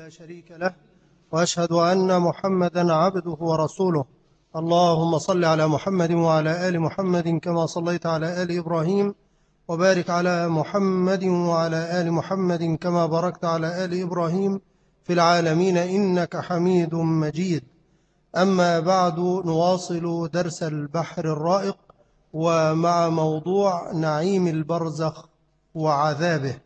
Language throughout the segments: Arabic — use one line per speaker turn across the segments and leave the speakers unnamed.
لا شريك له وأشهد أن محمدا عبده ورسوله. اللهم صل على محمد وعلى آل محمد كما صليت على آل إبراهيم وبارك على محمد وعلى آل محمد كما باركت على آل إبراهيم في العالمين إنك حميد مجيد. أما بعد نواصل درس البحر الرائق ومع موضوع نعيم البرزخ وعذابه.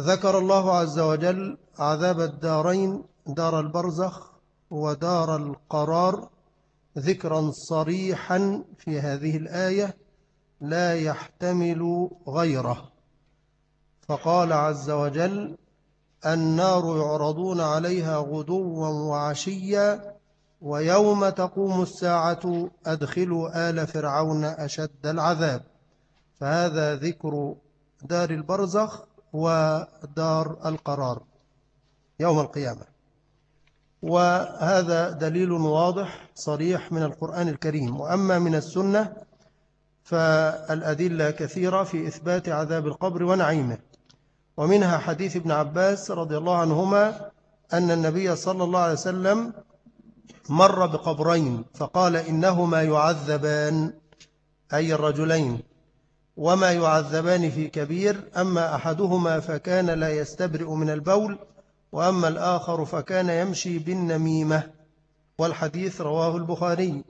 ذكر الله عز وجل عذاب الدارين دار البرزخ ودار القرار ذكرا صريحا في هذه الآية لا يحتمل غيره. فقال عز وجل النار يعرضون عليها غدوا وعشيا ويوم تقوم الساعة أدخلوا آل فرعون أشد العذاب. فهذا ذكر دار البرزخ ودار القرار يوم القيامة. وهذا دليل واضح صريح من القرآن الكريم. وأما من السنة فالأدلة كثيرة في إثبات عذاب القبر ونعيمه. ومنها حديث ابن عباس رضي الله عنهما أن النبي صلى الله عليه وسلم مر بقبرين فقال إنهما يعذبان أي الرجلين. وما يعذبان في كبير أما أحدهما فكان لا يستبرئ من البول وأما الآخر فكان يمشي بالنميمة. والحديث رواه البخاري.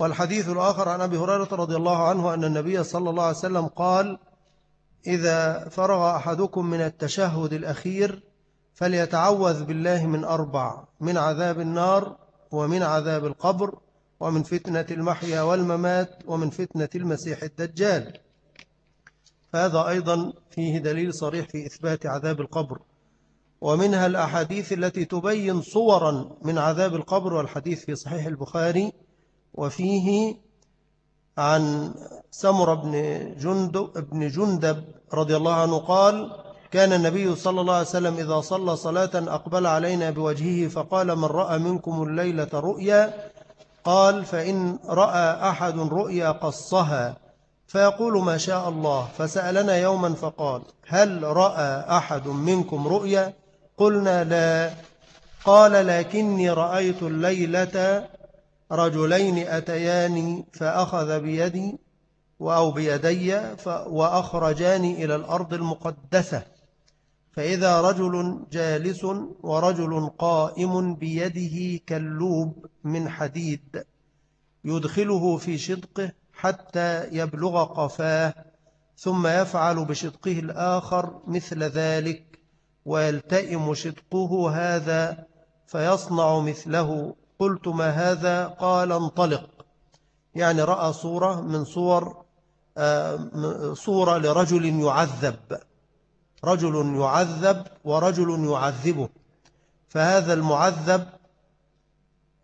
والحديث الآخر عن أبي هريرة رضي الله عنه أن النبي صلى الله عليه وسلم قال إذا فرغ أحدكم من التشهد الأخير فليتعوذ بالله من أربع من عذاب النار ومن عذاب القبر ومن فتنة المحيا والممات ومن فتنة المسيح الدجال. هذا أيضا فيه دليل صريح في إثبات عذاب القبر. ومنها الأحاديث التي تبين صورا من عذاب القبر والحديث في صحيح البخاري. وفيه عن سمر بن جندب, بن جندب رضي الله عنه قال كان النبي صلى الله عليه وسلم إذا صلى صلاة أقبل علينا بوجهه فقال من رأى منكم الليلة رؤيا قال فإن رأى أحد رؤيا قصها فيقول ما شاء الله فسألنا يوما فقال هل رأى أحد منكم رؤيا؟ قلنا لا. قال لكني رأيت الليلة رجلين أتياني فأخذ بيدي أو بيدي وأخرجاني إلى الأرض المقدسة. فإذا رجل جالس ورجل قائم بيده كاللوب من حديد يدخله في شدقه حتى يبلغ قفاه ثم يفعل بشدقه الآخر مثل ذلك ويلتئم شدقه هذا فيصنع مثله. قلت ما هذا؟ قال انطلق. يعني رأى صورة من صور آه، صورة لرجل يعذب. رجل يعذب ورجل يعذبه. فهذا المعذب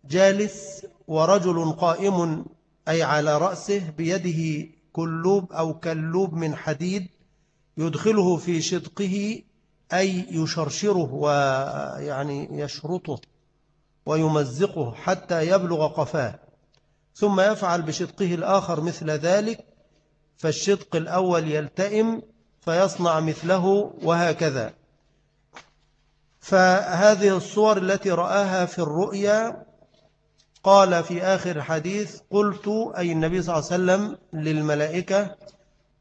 جالس ورجل قائم أي على رأسه بيده كلوب أو كلوب من حديد يدخله في شدقه أي يشرشره ويعني يشرطه ويمزقه حتى يبلغ قفاه. ثم يفعل بشدقه الآخر مثل ذلك فالشدق الأول يلتئم فيصنع مثله وهكذا. فهذه الصور التي رآها في الرؤيا قال في آخر حديث قلت أي النبي صلى الله عليه وسلم للملائكة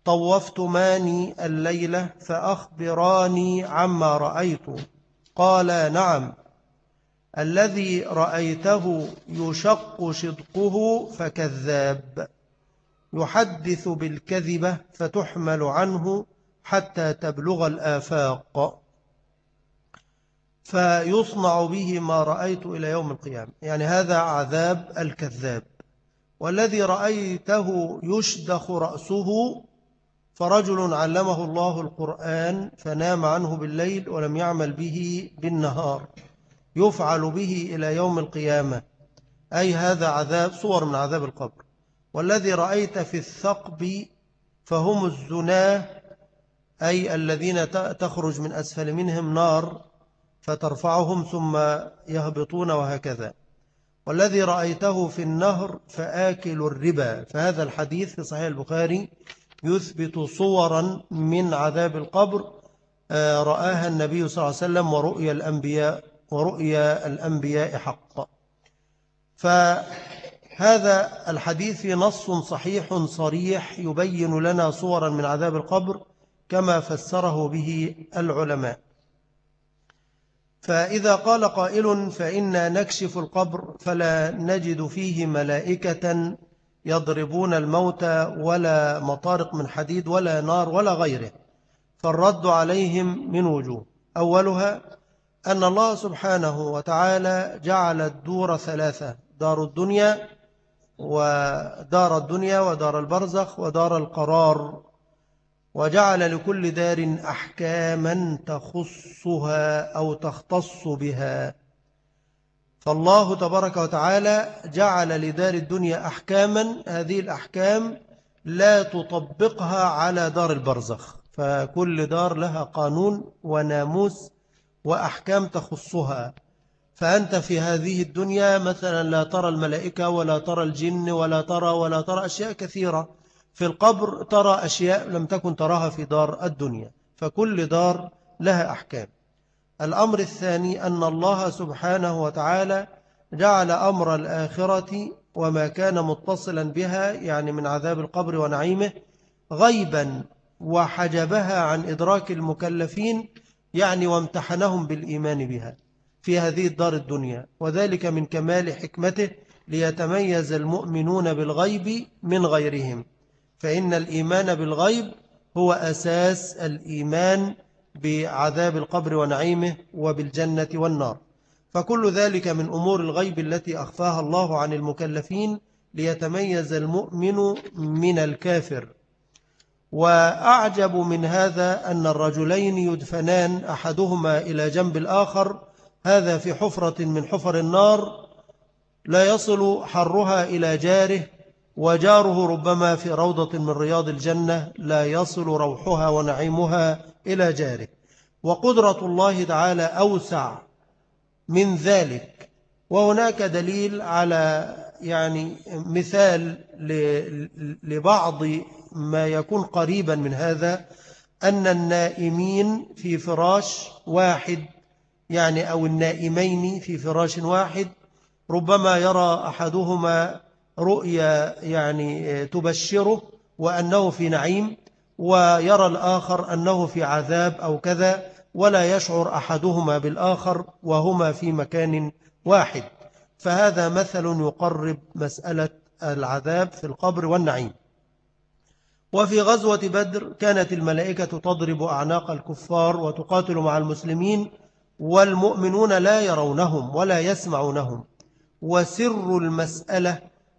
طوفت ماني الليلة فأخبراني عما رأيت. قال نعم. الذي رأيته يشق شدقه فكذاب يحدث بالكذبة فتحمل عنه حتى تبلغ الآفاق. فيصنع به ما رأيت إلى يوم القيامة. يعني هذا عذاب الكذاب. والذي رأيته يشدخ رأسه فرجل علمه الله القرآن فنام عنه بالليل ولم يعمل به بالنهار. يفعل به إلى يوم القيامة. أي هذا عذاب صور من عذاب القبر. والذي رأيت في الثقب فهم الزناه أي الذين تخرج من أسفل منهم نار فترفعهم ثم يهبطون وهكذا. والذي رأيته في النهر فآكل الربا. فهذا الحديث في صحيح البخاري يثبت صورا من عذاب القبر آه، رآها النبي صلى الله عليه وسلم ورؤيا الأنبياء ورؤيا الأنبياء حق. فهذا الحديث نص صحيح صريح يبين لنا صورا من عذاب القبر كما فسره به العلماء. فإذا قال قائل فإنا نكشف القبر فلا نجد فيه ملائكة يضربون الموتى ولا مطارق من حديد ولا نار ولا غيره فالرد عليهم من وجوه. أولها أن الله سبحانه وتعالى جعل الدور ثلاثة دار الدنيا ودار الدنيا ودار البرزخ ودار القرار. وجعل لكل دار أحكاما تخصها أو تختص بها. فالله تبارك وتعالى جعل لدار الدنيا أحكاما هذه الأحكام لا تطبقها على دار البرزخ. فكل دار لها قانون وناموس وأحكام تخصها. فأنت في هذه الدنيا مثلا لا ترى الملائكة ولا ترى الجن ولا ترى ولا ترى أشياء كثيرة. في القبر ترى أشياء لم تكن تراها في دار الدنيا فكل دار لها أحكام. الأمر الثاني أن الله سبحانه وتعالى جعل أمر الآخرة وما كان متصلا بها يعني من عذاب القبر ونعيمه غيبا وحجبها عن إدراك المكلفين يعني وامتحنهم بالإيمان بها في هذه الدار الدنيا. وذلك من كمال حكمته ليتميز المؤمنون بالغيب من غيرهم. فإن الإيمان بالغيب هو أساس الإيمان بعذاب القبر ونعيمه وبالجنة والنار. فكل ذلك من أمور الغيب التي أخفاها الله عن المكلفين ليتميز المؤمن من الكافر. وأعجب من هذا أن الرجلين يدفنان أحدهما إلى جنب الآخر هذا في حفرة من حفر النار لا يصل حرها إلى جاره وجاره ربما في روضة من رياض الجنة لا يصل روحها ونعيمها إلى جاره. وقدرة الله تعالى أوسع من ذلك. وهناك دليل على يعني مثال لبعض ما يكون قريبا من هذا أن النائمين في فراش واحد يعني أو النائمين في فراش واحد ربما يرى أحدهما رؤيا يعني تبشره وأنه في نعيم ويرى الآخر أنه في عذاب أو كذا ولا يشعر أحدهما بالآخر وهما في مكان واحد. فهذا مثل يقرب مسألة العذاب في القبر والنعيم. وفي غزوة بدر كانت الملائكة تضرب أعناق الكفار وتقاتل مع المسلمين والمؤمنون لا يرونهم ولا يسمعونهم. وسر المسألة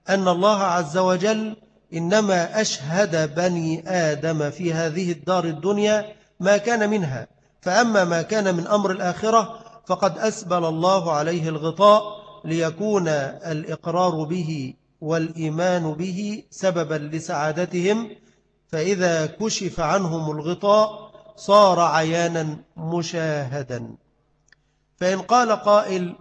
أن الله عز وجل إنما أشهد بني آدم في هذه الدار الدنيا ما كان منها. فأما ما كان من أمر الآخرة فقد أسبل الله عليه الغطاء ليكون الإقرار به والإيمان به سببا لسعادتهم. فإذا كشف عنهم الغطاء صار عيانا مشاهدا. فإن قال قائل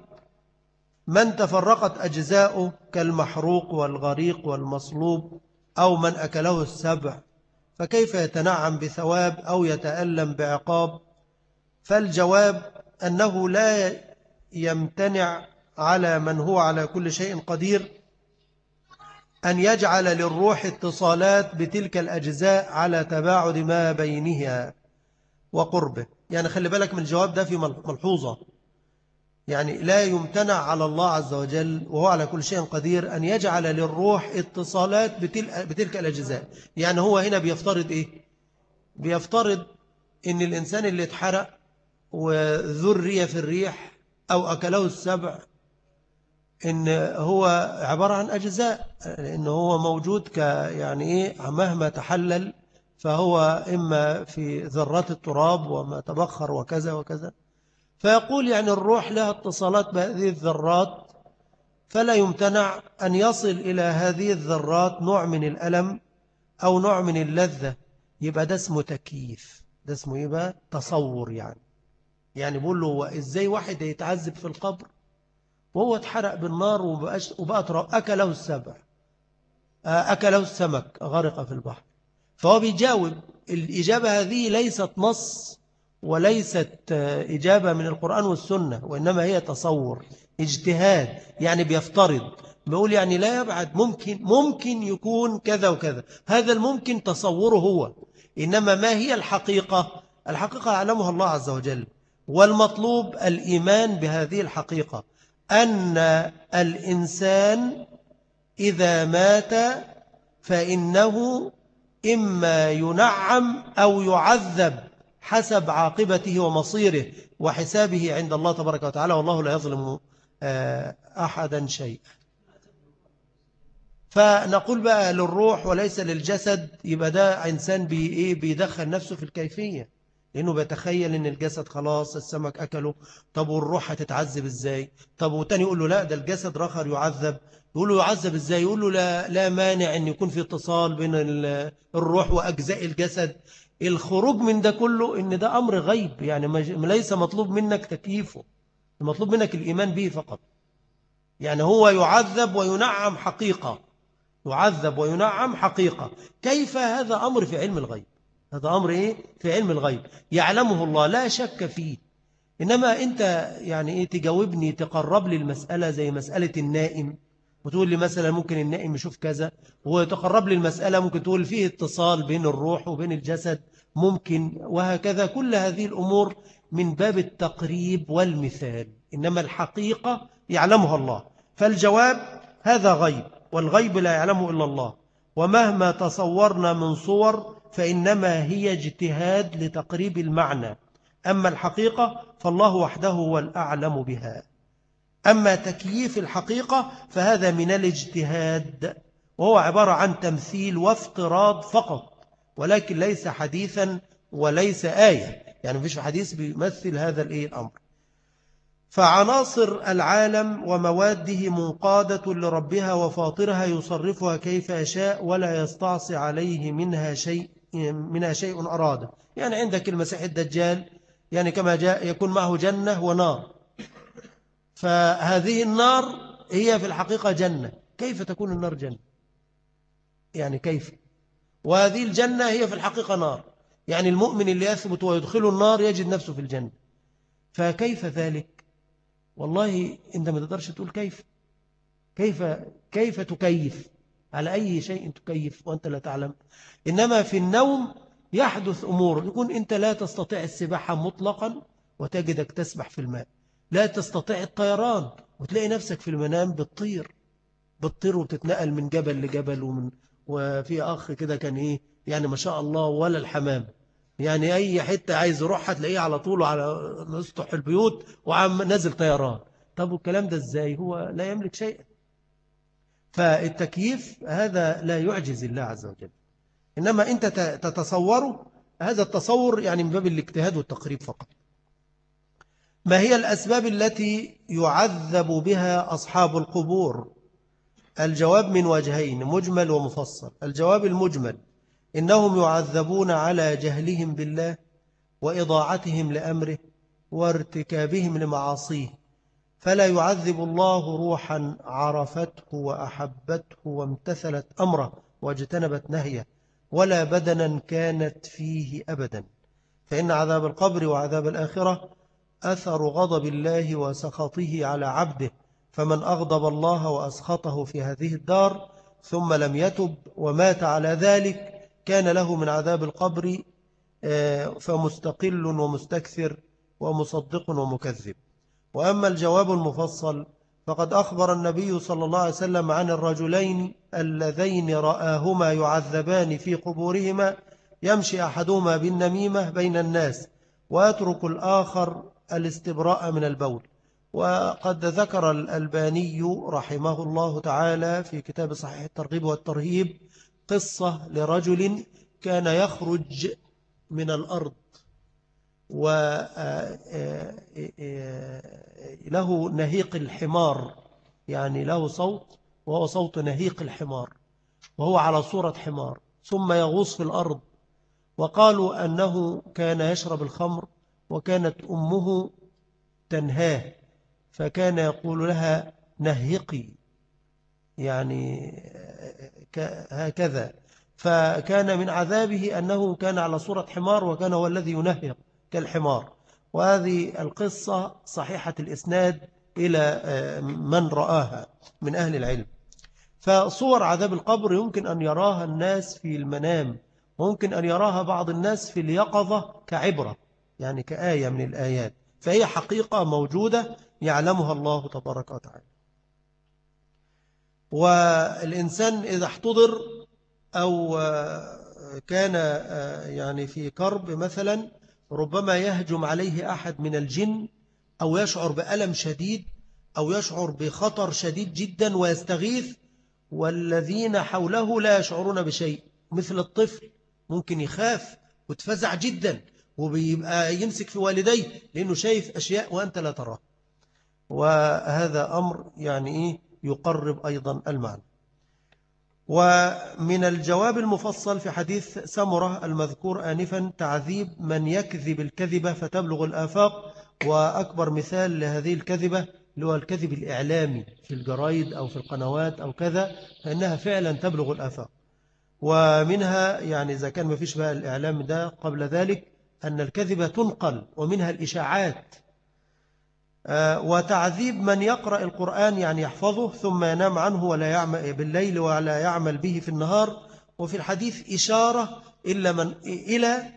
من تفرقت أجزاؤه كالمحروق والغريق والمصلوب أو من أكله السبع فكيف يتنعم بثواب أو يتألم بعقاب؟ فالجواب أنه لا يمتنع على من هو على كل شيء قدير أن يجعل للروح اتصالات بتلك الأجزاء على تباعد ما بينها وقربه. يعني خلي بالك من الجواب ده في ملحوظة. يعني لا يمتنع على الله عز وجل وهو على كل شيء قدير أن يجعل للروح اتصالات بتلك الأجزاء. يعني هو هنا بيفترض إيه؟ بيفترض إن الإنسان اللي اتحرق وذري في الريح أو أكله السبع إن هو عبارة عن أجزاء إن هو موجود ك يعني إيه؟ مهما تحلل فهو إما في ذرات التراب وما تبخر وكذا وكذا. فيقول يعني الروح لها اتصالات بهذه الذرات فلا يمتنع أن يصل إلى هذه الذرات نوع من الألم أو نوع من اللذة. يبقى ده اسمه تكييف ده اسمه يبقى تصور يعني. يعني بقول له إزاي واحد يتعذب في القبر وهو اتحرق بالنار وبقى أكله السبع. آه، أكله السمك غرق في البحر. فهو بيجاوب الإجابة هذه ليست نص وليست إجابة من القرآن والسنة وإنما هي تصور اجتهاد يعني بيفترض بيقول يعني لا يبعد ممكن ممكن يكون كذا وكذا. هذا الممكن تصوره هو إنما ما هي الحقيقة؟ الحقيقة يعلمها الله عز وجل والمطلوب الإيمان بهذه الحقيقة أن الإنسان إذا مات فإنه إما ينعم أو يعذب. حسب عاقبته ومصيره وحسابه عند الله تبارك وتعالى والله لا يظلم آه، أحدا شيئا. فنقول بقى للروح وليس للجسد يبقى ده إنسان إيه بيدخل نفسه في الكيفية لأنه بيتخيل أن الجسد خلاص السمك أكله طب والروح هتتعذب إزاي؟ طب والتاني يقول له لا ده الجسد رخر يعذب. يقول له يعذب إزاي؟ يقول له لا, لا مانع أن يكون في اتصال بين الروح وأجزاء الجسد. الخروج من ده كله أن ده أمر غيب. يعني ليس مطلوب منك تكييفه. المطلوب منك الإيمان به فقط. يعني هو يعذب وينعم حقيقة. يعذب وينعم حقيقة. كيف هذا أمر في علم الغيب؟ هذا أمر إيه؟ في علم الغيب. يعلمه الله. لا شك فيه. إنما أنت يعني إيه تجاوبني تقرب لي المسألة زي مسألة النائم. وتقول لي مثلا ممكن النائم يشوف كذا وتقرب لي المسألة ممكن تقول فيه اتصال بين الروح وبين الجسد ممكن وهكذا. كل هذه الأمور من باب التقريب والمثال إنما الحقيقة يعلمها الله. فالجواب هذا غيب والغيب لا يعلمه إلا الله. ومهما تصورنا من صور فإنما هي اجتهاد لتقريب المعنى. أما الحقيقة فالله وحده هو الأعلم بها. أما تكييف الحقيقة فهذا من الاجتهاد وهو عبارة عن تمثيل وافتراض فقط ولكن ليس حديثا وليس آية. يعني مفيش حديث بيمثل هذا الأمر. فعناصر العالم ومواده منقادة لربها وفاطرها يصرفها كيف يشاء ولا يستعصي عليه منها شيء منها شيء أراده يعني عندك المسيح الدجال يعني كما جاء يكون معه جنة ونار. فهذه النار هي في الحقيقة جنة. كيف تكون النار جنة؟ يعني كيف؟ وهذه الجنة هي في الحقيقة نار. يعني المؤمن اللي يثبت ويدخل النار يجد نفسه في الجنة. فكيف ذلك؟ والله انت ما تقدرش تقول كيف؟ كيف كيف تكيف؟ على أي شيء تكيف وأنت لا تعلم. إنما في النوم يحدث أمور. يكون أنت لا تستطيع السباحة مطلقا وتجدك تسبح في الماء. لا تستطيع الطيران. وتلاقي نفسك في المنام بتطير. بتطير وتتنقل من جبل لجبل ومن وفي أخ كده كان إيه يعني ما شاء الله ولا الحمام. يعني أي حتة عايز يروح هتلاقيه على طول على مسطح البيوت وعم نازل طيران. طب والكلام ده إزاي؟ هو لا يملك شيئا فالتكييف هذا لا يعجز الله عز وجل. إنما أنت تتصوره هذا التصور يعني من باب الاجتهاد والتقريب فقط. ما هي الأسباب التي يعذب بها أصحاب القبور؟ الجواب من وجهين مجمل ومفصل. الجواب المجمل إنهم يعذبون على جهلهم بالله وإضاعتهم لأمره وارتكابهم لمعاصيه. فلا يعذب الله روحا عرفته وأحبته وامتثلت أمره واجتنبت نهيه ولا بدنا كانت فيه أبدا. فإن عذاب القبر وعذاب الآخرة أثر غضب الله وسخطه على عبده فمن أغضب الله وأسخطه في هذه الدار ثم لم يتب ومات على ذلك كان له من عذاب القبر آه، فمستقل ومستكثر ومصدق ومكذب. وأما الجواب المفصل فقد أخبر النبي صلى الله عليه وسلم عن الرجلين اللذين رآهما يعذبان في قبورهما يمشي أحدهما بالنميمة بين الناس ويترك الآخر الاستبراء من البول. وقد ذكر الألباني رحمه الله تعالى في كتاب صحيح الترغيب والترهيب قصة لرجل كان يخرج من الأرض. وله نهيق الحمار. يعني له صوت وهو صوت نهيق الحمار. وهو على صورة حمار. ثم يغوص في الأرض. وقالوا أنه كان يشرب الخمر. وكانت أمه تنهاه فكان يقول لها نهقي يعني هكذا. فكان من عذابه أنه كان على صورة حمار وكان هو الذي ينهق كالحمار. وهذه القصة صحيحة الإسناد إلى من رآها من أهل العلم. فصور عذاب القبر يمكن أن يراها الناس في المنام ممكن أن يراها بعض الناس في اليقظة كعبرة. يعني كآية من الآيات فهي حقيقة موجودة يعلمها الله تبارك وتعالى. والإنسان إذا احتضر أو كان يعني في كرب مثلا ربما يهجم عليه أحد من الجن أو يشعر بألم شديد أو يشعر بخطر شديد جدا ويستغيث والذين حوله لا يشعرون بشيء مثل الطفل ممكن يخاف وتفزع جدا. وبيبقى يمسك في والديه لأنه شايف أشياء وأنت لا تراه. وهذا أمر يعني إيه يقرب أيضا المعنى. ومن الجواب المفصل في حديث سمرة المذكور آنفا تعذيب من يكذب الكذبة فتبلغ الآفاق. وأكبر مثال لهذه الكذبة اللي هو الكذب الإعلامي في الجرايد أو في القنوات أو كذا فإنها فعلا تبلغ الآفاق. ومنها يعني إذا كان ما فيش بقى الإعلام ده قبل ذلك أن الكذبة تنقل ومنها الإشاعات. آه، وتعذيب من يقرأ القرآن يعني يحفظه ثم ينام عنه ولا يعمل بالليل ولا يعمل به في النهار. وفي الحديث إشارة إلا من إلى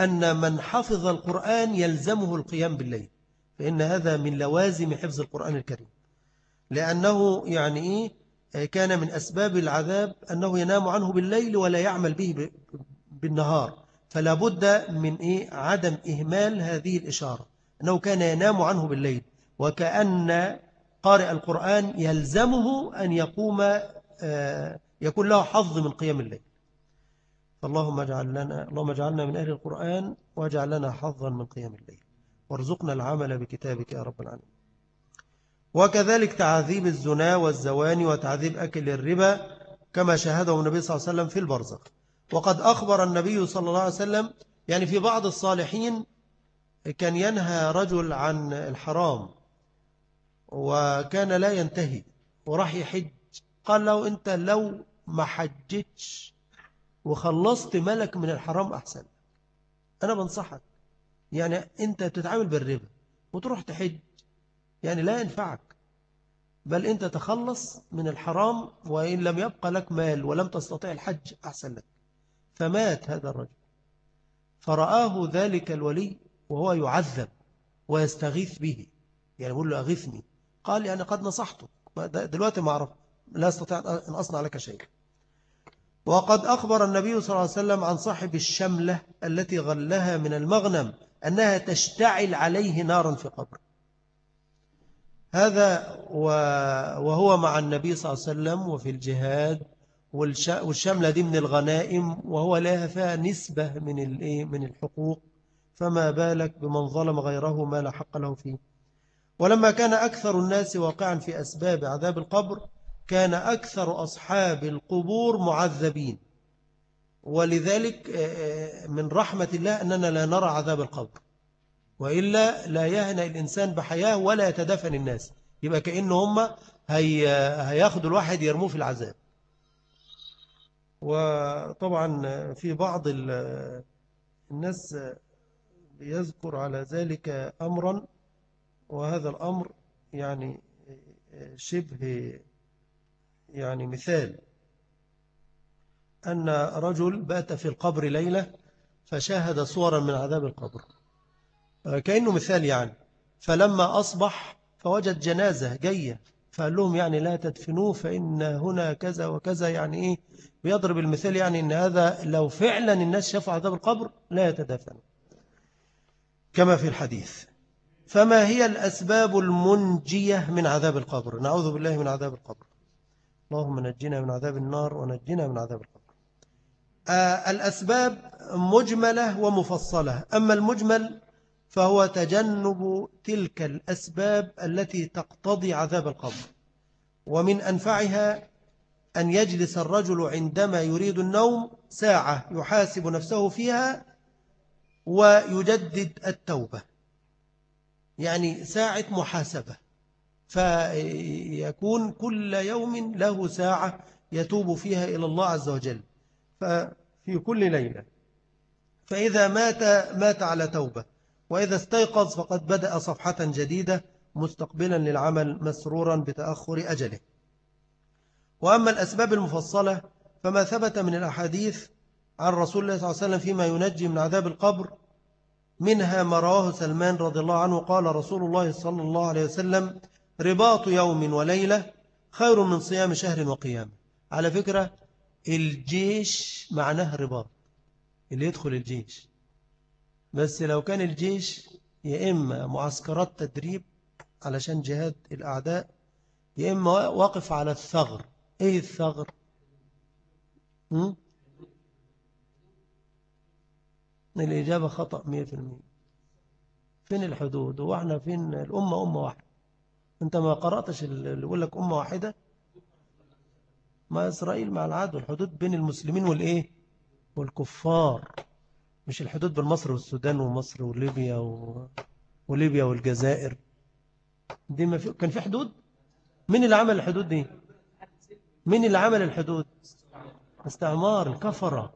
أن من حفظ القرآن يلزمه القيام بالليل فإن هذا من لوازم حفظ القرآن الكريم. لأنه يعني إيه؟ كان من أسباب العذاب أنه ينام عنه بالليل ولا يعمل به بالنهار. فلا بد من إيه؟ عدم إهمال هذه الإشارة. أنه كان ينام عنه بالليل وكأن قارئ القرآن يلزمه أن يقوم آه، يكون له حظ من قيام الليل. فاللهم اجعل لنا اللهم اجعلنا من أهل القرآن واجعل لنا حظا من قيام الليل. وارزقنا العمل بكتابك يا رب العالمين. وكذلك تعذيب الزنا والزواني وتعذيب أكل الربا كما شاهده النبي صلى الله عليه وسلم في البرزخ. وقد أخبر النبي صلى الله عليه وسلم يعني في بعض الصالحين كان ينهى رجل عن الحرام وكان لا ينتهي وراح يحج. قال له أنت لو ما حجتش وخلصت ملك من الحرام أحسن. أنا بنصحك يعني أنت تتعامل بالربا وتروح تحج يعني لا ينفعك. بل أنت تخلص من الحرام وإن لم يبقى لك مال ولم تستطيع الحج أحسن لك. فمات هذا الرجل. فرآه ذلك الولي وهو يعذب ويستغيث به. يعني يقول له أغثني قال يعني قد نصحته. دلوقتي ما أعرف. لا أستطيع أن أصنع لك شيء وقد أخبر النبي صلى الله عليه وسلم عن صاحب الشملة التي غلها من المغنم أنها تشتعل عليه نارا في قبر هذا وهو مع النبي صلى الله عليه وسلم وفي الجهاد والشملة دي من الغنائم وهو لها فيها نسبة من من الحقوق فما بالك بمن ظلم غيره ما لا حق له فيه. ولما كان أكثر الناس واقعا في أسباب عذاب القبر كان أكثر أصحاب القبور معذبين. ولذلك من رحمة الله أننا لا نرى عذاب القبر. وإلا لا يهنى الإنسان بحياة ولا يتدفن الناس. يبقى كأنه هم هي هياخدوا الواحد يرموه في العذاب. وطبعا في بعض الناس يذكر على ذلك أمرا وهذا الأمر يعني شبه يعني مثال. أن رجل بات في القبر ليلة فشاهد صورا من عذاب القبر. كأنه مثال يعني. فلما أصبح فوجد جنازة جاية. فقال لهم يعني لا تدفنوه فإن هنا كذا وكذا يعني إيه بيضرب المثال يعني إن هذا لو فعلا الناس شافوا عذاب القبر لا يتدفن كما في الحديث. فما هي الأسباب المنجية من عذاب القبر؟ نعوذ بالله من عذاب القبر. اللهم نجنا من عذاب النار ونجنا من عذاب القبر. آه، الأسباب مجملة ومفصلة. أما المجمل فهو تجنب تلك الأسباب التي تقتضي عذاب القبر. ومن أنفعها أن يجلس الرجل عندما يريد النوم ساعة يحاسب نفسه فيها ويجدد التوبة. يعني ساعة محاسبة. فيكون كل يوم له ساعة يتوب فيها إلى الله عز وجل. ففي كل ليلة. فإذا مات مات على توبة. وإذا استيقظ فقد بدأ صفحة جديدة مستقبلا للعمل مسرورا بتأخر أجله. وأما الأسباب المفصلة فما ثبت من الأحاديث عن رسول الله صلى الله عليه وسلم فيما ينجي من عذاب القبر منها ما رواه سلمان رضي الله عنه قال رسول الله صلى الله عليه وسلم رباط يوم وليلة خير من صيام شهر وقيام على فكرة الجيش معناه رباط اللي يدخل الجيش. بس لو كان الجيش يا إما معسكرات تدريب علشان جهاد الأعداء يا إما واقف على الثغر. إيه الثغر؟ الإجابة خطأ مية في المية. فين الحدود؟ هو إحنا فين؟ الأمة أمة واحدة. أنت ما قرأتش اللي يقول لك أمة واحدة؟ ما إسرائيل مع العدو الحدود بين المسلمين والإيه؟ والكفار. مش الحدود بين مصر والسودان ومصر وليبيا و... وليبيا والجزائر. دي ما في... كان في حدود؟ مين اللي عمل الحدود دي؟ مين اللي عمل الحدود؟ استعمار الكفرة.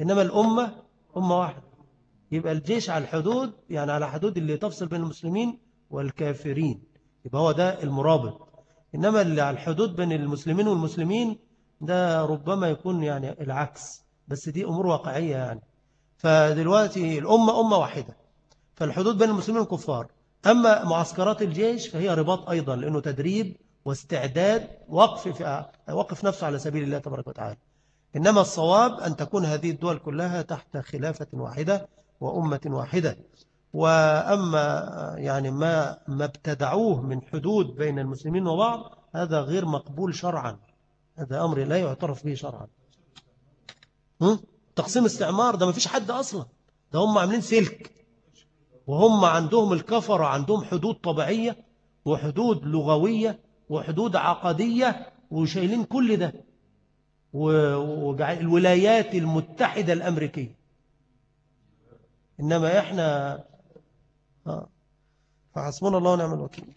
إنما الأمة أمة واحدة. يبقى الجيش على الحدود يعني على حدود اللي تفصل بين المسلمين والكافرين. يبقى هو ده المرابط. إنما اللي على الحدود بين المسلمين والمسلمين ده ربما يكون يعني العكس. بس دي أمور واقعية يعني. فدلوقتي الأمة أمة واحدة فالحدود بين المسلمين والكفار. أما معسكرات الجيش فهي رباط أيضا لأنه تدريب واستعداد وقف, في وقف نفسه على سبيل الله تبارك وتعالى. إنما الصواب أن تكون هذه الدول كلها تحت خلافة واحدة وأمة واحدة. وأما يعني ما ما ابتدعوه من حدود بين المسلمين وبعض هذا غير مقبول شرعا. هذا أمر لا يعترف به شرعا. تقسيم استعمار ده ما فيش حد أصلا. ده هم عاملين سلك. وهم عندهم الكفر عندهم حدود طبيعية وحدود لغوية وحدود عقدية وشايلين كل ده. والولايات المتحدة الأمريكية. إنما إحنا فحسبنا الله ونعم الوكيل.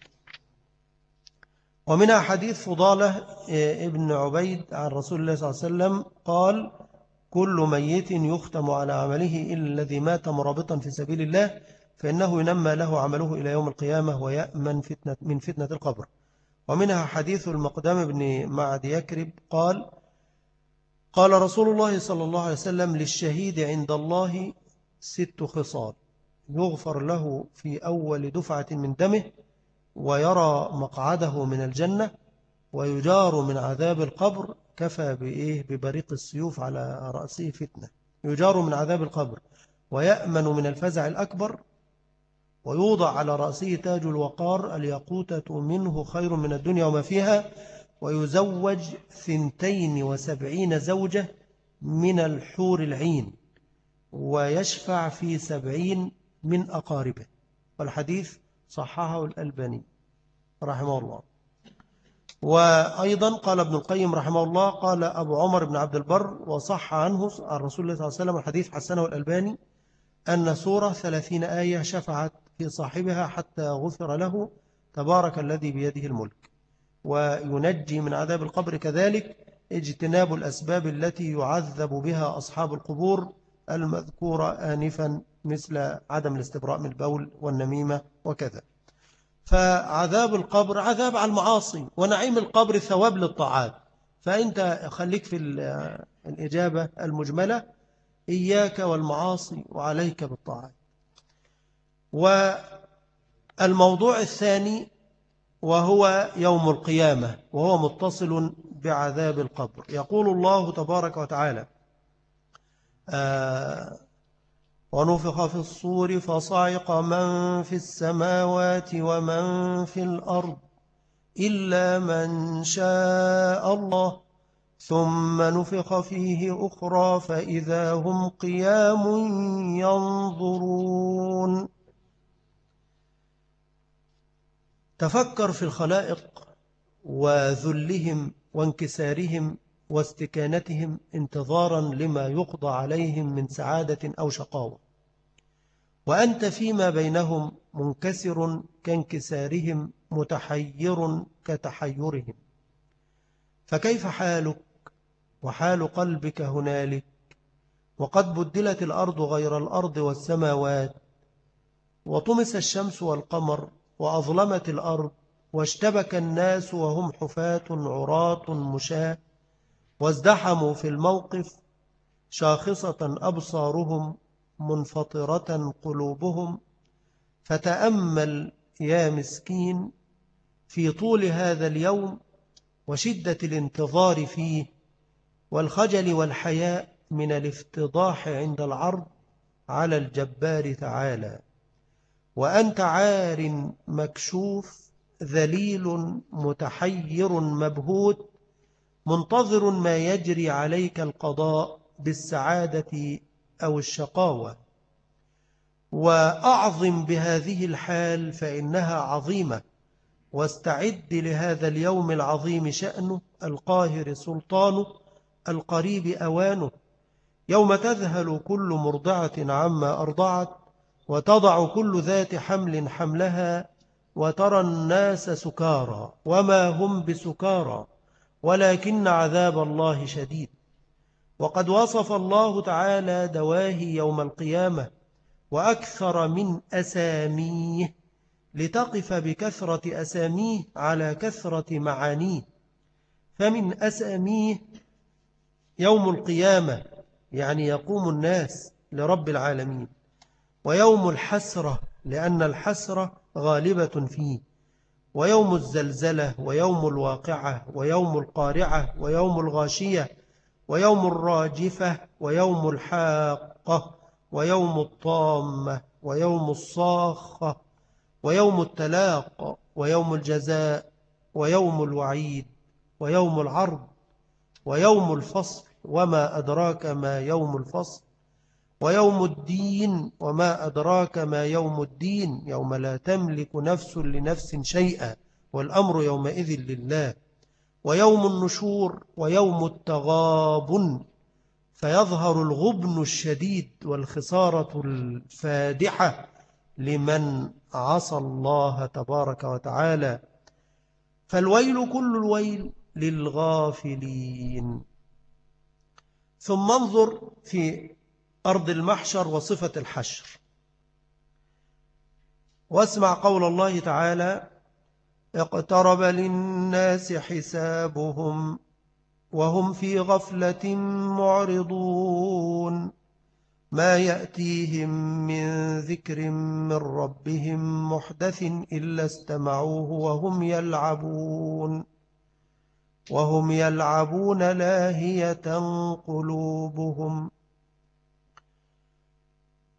ومنها حديث فضالة آه، ابن عبيد عن رسول الله صلى الله عليه وسلم قال كل ميت يختم على عمله إلا الذي مات مرابطا في سبيل الله فإنه ينمى له عمله إلى يوم القيامة ويأمن فتنة من فتنة القبر. ومنها حديث المقدام بن معد يكرب قال قال رسول الله صلى الله عليه وسلم للشهيد عند الله ست خصال يغفر له في أول دفعة من دمه ويرى مقعده من الجنة ويجار من عذاب القبر كفى بإيه؟ ببريق السيوف على رأسه فتنة. يجار من عذاب القبر ويأمن من الفزع الأكبر ويوضع على رأسه تاج الوقار اليقوتة منه خير من الدنيا وما فيها ويزوج ثنتين وسبعين زوجة من الحور العين ويشفع في سبعين من أقاربه. والحديث صححه الألباني رحمه الله. وأيضا قال ابن القيم رحمه الله قال أبو عمر بن عبد البر وصح عنه عن رسول الله صلى الله عليه وسلم الحديث حسنه الألباني أن سورة ثلاثين آية شفعت في صاحبها حتى غفر له تبارك الذي بيده الملك. وينجي من عذاب القبر كذلك اجتناب الأسباب التي يعذب بها أصحاب القبور المذكورة آنفا مثل عدم الاستبراء من البول والنميمة وكذا. فعذاب القبر عذاب على المعاصي ونعيم القبر ثواب للطاعات. فأنت خليك في الإجابة المجملة إياك والمعاصي وعليك بالطاعات. والموضوع الثاني وهو يوم القيامة وهو متصل بعذاب القبر. يقول الله تبارك وتعالى آه ونفخ في الصور فصعق من في السماوات ومن في الأرض إلا من شاء الله. ثم نفخ فيه أخرى فإذا هم قيام ينظرون. تفكر في الخلائق وذلهم وانكسارهم واستكانتهم انتظارا لما يقضى عليهم من سعادة أو شقاوة. وأنت فيما بينهم منكسر كانكسارهم متحير كتحيرهم. فكيف حالك وحال قلبك هنالك؟ وقد بدلت الأرض غير الأرض والسماوات وطمس الشمس والقمر وأظلمت الأرض واشتبك الناس وهم حفاة عراة مشاة. وازدحموا في الموقف شاخصة أبصارهم منفطرة قلوبهم فتأمل يا مسكين في طول هذا اليوم وشدة الانتظار فيه والخجل والحياء من الافتضاح عند العرض على الجبار تعالى. وأنت عار مكشوف ذليل متحير مبهوت منتظر ما يجري عليك القضاء بالسعادة أو الشقاوة. وأعظم بهذه الحال فإنها عظيمة. واستعد لهذا اليوم العظيم شأنه القاهر سلطانه القريب أوانه يوم تذهل كل مرضعة عما أرضعت وتضع كل ذات حمل حملها وترى الناس سكارى وما هم بسكارى. ولكن عذاب الله شديد. وقد وصف الله تعالى دواهي يوم القيامة وأكثر من أساميه لتقف بكثرة أساميه على كثرة معانيه. فمن أساميه يوم القيامة يعني يقوم الناس لرب العالمين ويوم الحسرة لأن الحسرة غالبة فيه. ويوم الزلزلة ويوم الواقعة ويوم القارعة ويوم الغاشية ويوم الراجفة ويوم الحاقة ويوم الطامة ويوم الصاخة ويوم التلاق ويوم الجزاء ويوم الوعيد ويوم العرض ويوم الفصل وما أدراك ما يوم الفصل. ويوم الدين وما أدراك ما يوم الدين يوم لا تملك نفس لنفس شيئا والأمر يومئذ لله ويوم النشور ويوم التغابن فيظهر الغبن الشديد والخسارة الفادحة لمن عصى الله تبارك وتعالى فالويل كل الويل للغافلين ثم انظر في أرض المحشر وصفة الحشر. واسمع قول الله تعالى اقترب للناس حسابهم وهم في غفلة معرضون. ما يأتيهم من ذكر من ربهم محدث إلا استمعوه وهم يلعبون. وهم يلعبون لاهية قلوبهم.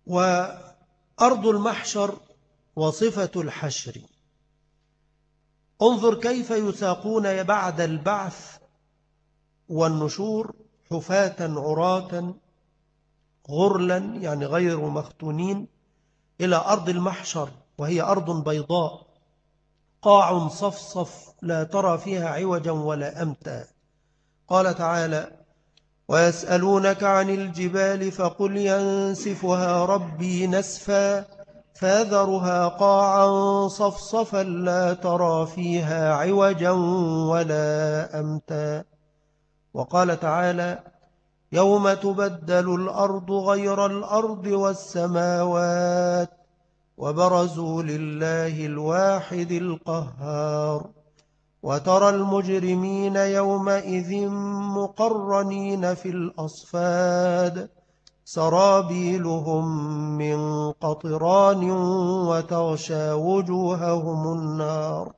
وأرض المحشر وصفة الحشر. انظر كيف يساقون بعد البعث والنشور حفاة عراة غرلا يعني غير مختونين إلى أرض المحشر وهي أرض بيضاء قاع صفصف لا ترى فيها عوجا ولا أمتا قال تعالى ويسألونك عن الجبال فقل ينسفها ربي نسفا فذرها قاعا صفصفا لا ترى فيها عوجا ولا أمتا. وقال تعالى يوم تبدل الأرض غير الأرض والسماوات وبرزوا لله الواحد القهار. وترى المجرمين يومئذ مقرنين في الأصفاد. سرابيلهم من قطران وتغشى وجوههم النار.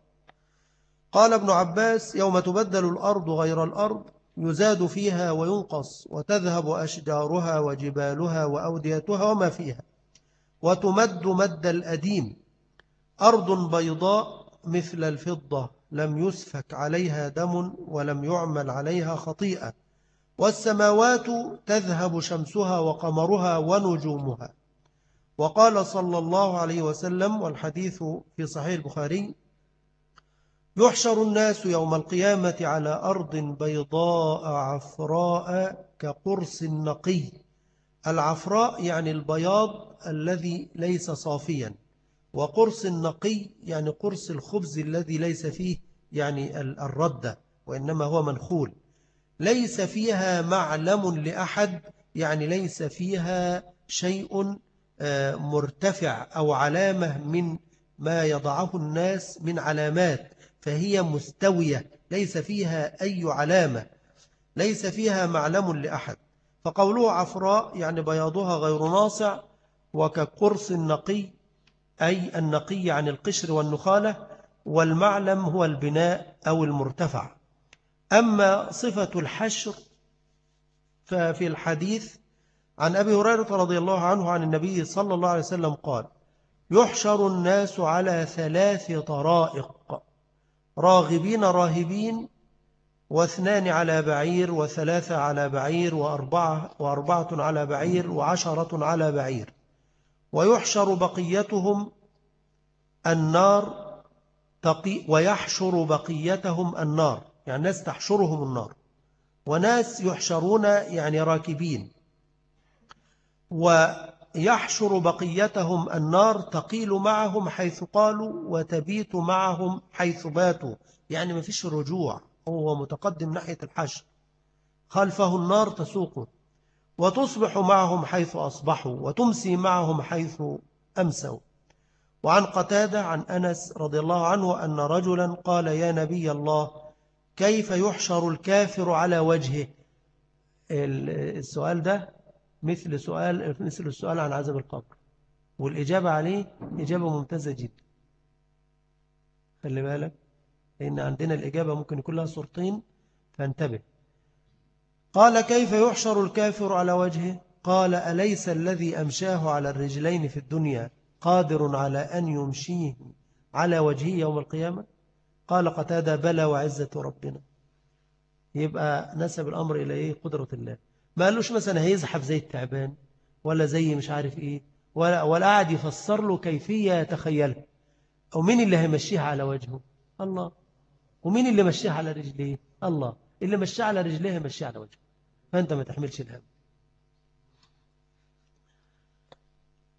قال ابن عباس يوم تبدل الأرض غير الأرض يزاد فيها وينقص وتذهب أشجارها وجبالها وأوديتها وما فيها. وتمد مد الأديم أرض بيضاء مثل الفضة. لم يسفك عليها دم ولم يعمل عليها خطيئة. والسماوات تذهب شمسها وقمرها ونجومها. وقال صلى الله عليه وسلم والحديث في صحيح البخاري يحشر الناس يوم القيامة على أرض بيضاء عفراء كقرص النقي العفراء يعني البياض الذي ليس صافيا. وقرص النقي يعني قرص الخبز الذي ليس فيه يعني الردة وإنما هو منخول. ليس فيها معلم لأحد يعني ليس فيها شيء آه، مرتفع أو علامة من ما يضعه الناس من علامات فهي مستوية. ليس فيها أي علامة. ليس فيها معلم لأحد. فقوله عفراء يعني بياضها غير ناصع وكقرص النقي أي النقي عن القشر والنخالة والمعلم هو البناء أو المرتفع. أما صفة الحشر ففي الحديث عن أبي هريرة رضي الله عنه عن النبي صلى الله عليه وسلم قال يحشر الناس على ثلاث طرائق راغبين راهبين واثنان على بعير وثلاثة على بعير وأربعة, وأربعة على بعير وعشرة على بعير. ويحشر بقيتهم النار تقي ويحشر بقيتهم النار. يعني ناس تحشرهم النار. وناس يحشرون يعني راكبين. ويحشر بقيتهم النار تقيل معهم حيث قالوا وتبيت معهم حيث باتوا. يعني ما فيش رجوع. هو متقدم ناحية الحشر. خلفه النار تسوقه. وتصبح معهم حيث أصبحوا وتمسي معهم حيث أمسوا. وعن قتادة عن أنس رضي الله عنه أن رجلا قال يا نبي الله كيف يحشر الكافر على وجهه؟ السؤال ده مثل سؤال مثل السؤال عن عذاب القبر. والإجابة عليه إجابة ممتازة جدا. خلي بالك لأن عندنا الإجابة ممكن يكون لها صورتين فانتبه. قال كيف يحشر الكافر على وجهه؟ قال أليس الذي أمشاه على الرجلين في الدنيا قادر على أن يمشيه على وجهه يوم القيامة؟ قال قتادة بلى وعزة ربنا. يبقى نسب الأمر إلى إيه؟ قدرة الله. ما قالوش مثلا هيزحف زي التعبان ولا زي مش عارف إيه ولا, ولا قاعد يفسر له كيفية يتخيلها. أو اللي هيمشيها على وجهه؟ الله. ومين اللي مشيها على رجليه؟ الله. اللي مشيها على رجليه يمشيها على وجهه. فأنت ما تحملش الهم.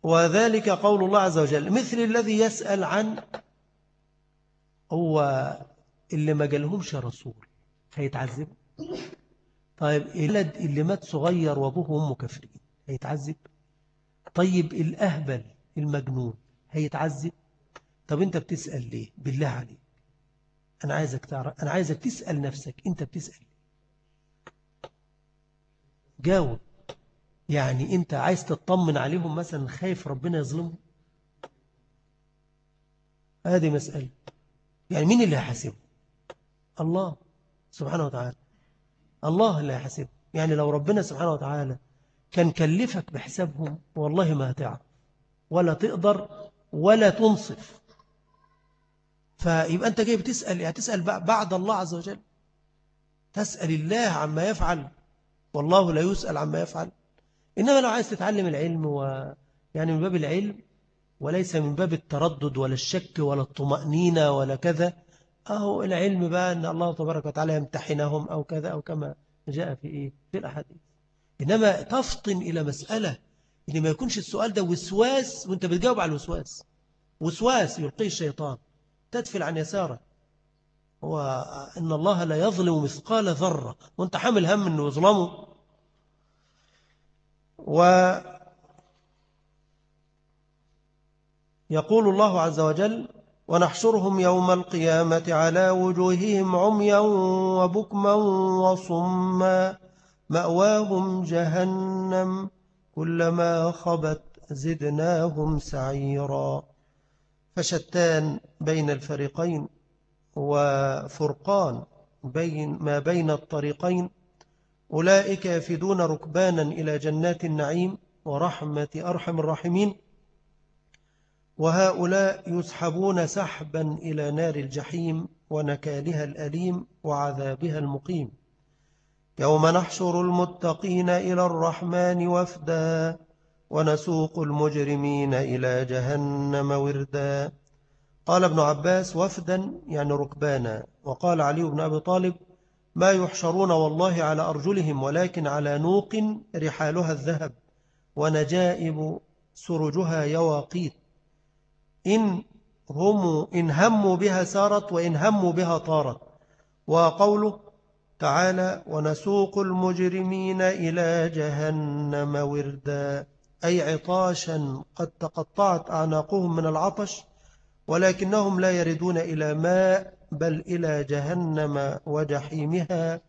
وذلك قول الله عز وجل مثل الذي يسأل عن هو اللي ما جالهمش رسول هيتعذب؟ طيب الولد اللي مات صغير وأبوه وأمه كافرين هيتعذب؟ طيب الأهبل المجنون هيتعذب؟ طب أنت بتسأل ليه؟ بالله عليك. أنا عايزك تعرف أنا عايزك تسأل نفسك أنت بتسأل. جاوب يعني أنت عايز تطمن عليهم مثلا خايف ربنا يظلمهم؟ هذه مسألة. يعني مين اللي هيحاسبه الله سبحانه وتعالى. الله اللي هيحاسبه يعني لو ربنا سبحانه وتعالى كان كلفك بحسابهم والله ما هتعرف. ولا تقدر ولا تنصف. فيبقى أنت جاي بتسأل يعني تسأل بعد الله عز وجل. تسأل الله عما يفعل. والله لا يسأل عما يفعل. إنما لو عايز تتعلم العلم و يعني من باب العلم وليس من باب التردد ولا الشك ولا الطمأنينة ولا كذا أهو العلم بقى أن الله تبارك وتعالى يمتحنهم أو كذا أو كما جاء في إيه؟ في الأحاديث. إنما تفطن إلى مسألة إن ما يكونش السؤال ده وسواس وأنت بتجاوب على الوسواس. وسواس يلقيه الشيطان. تدفل عن يساره. وإن الله لا يظلم مثقال ذرة. وأنت حامل هم أنه يظلمه. ويقول الله عز وجل ونحشرهم يوم القيامة على وجوههم عميا وبكما وصما مأواهم جهنم كلما خبت زدناهم سعيرا. فشتان بين الفريقين. وفرقان بين ما بين الطريقين أولئك يفدون ركبانا إلى جنات النعيم ورحمة أرحم الراحمين. وهؤلاء يسحبون سحبا إلى نار الجحيم ونكالها الأليم وعذابها المقيم. يوم نحشر المتقين إلى الرحمن وفدا ونسوق المجرمين إلى جهنم وردا. قال ابن عباس وفدا يعني ركبانا وقال علي بن أبي طالب ما يحشرون والله على أرجلهم ولكن على نوق رحالها الذهب ونجائب سرجها يواقيت. إن هم إن هموا بها سارت وإن هموا بها طارت. وقوله تعالى ونسوق المجرمين إلى جهنم وردا أي عطاشا قد تقطعت أعناقهم من العطش ولكنهم لا يردون إلى ماء بل إلى جهنم وجحيمها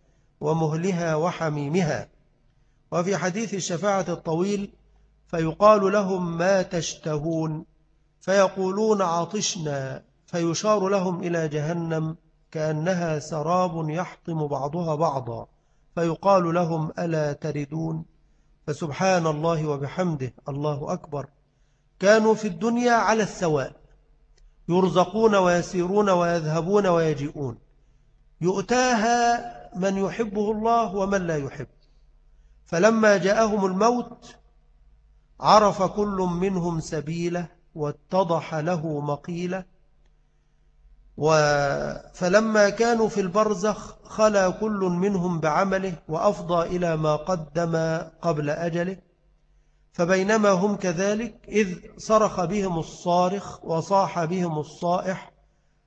ومهلها وحميمها. وفي حديث الشفاعة الطويل فيقال لهم ما تشتهون فيقولون عطشنا فيشار لهم إلى جهنم كأنها سراب يحطم بعضها بعضا. فيقال لهم ألا تردون؟ فسبحان الله وبحمده الله أكبر. كانوا في الدنيا على السواء. يرزقون ويسيرون ويذهبون ويجيئون. يؤتاها من يحبه الله ومن لا يحب. فلما جاءهم الموت عرف كل منهم سبيله واتضح له مقيله. فلما كانوا في البرزخ خلا كل منهم بعمله وأفضى إلى ما قدم قبل أجله. فبينما هم كذلك إذ صرخ بهم الصارخ وصاح بهم الصائح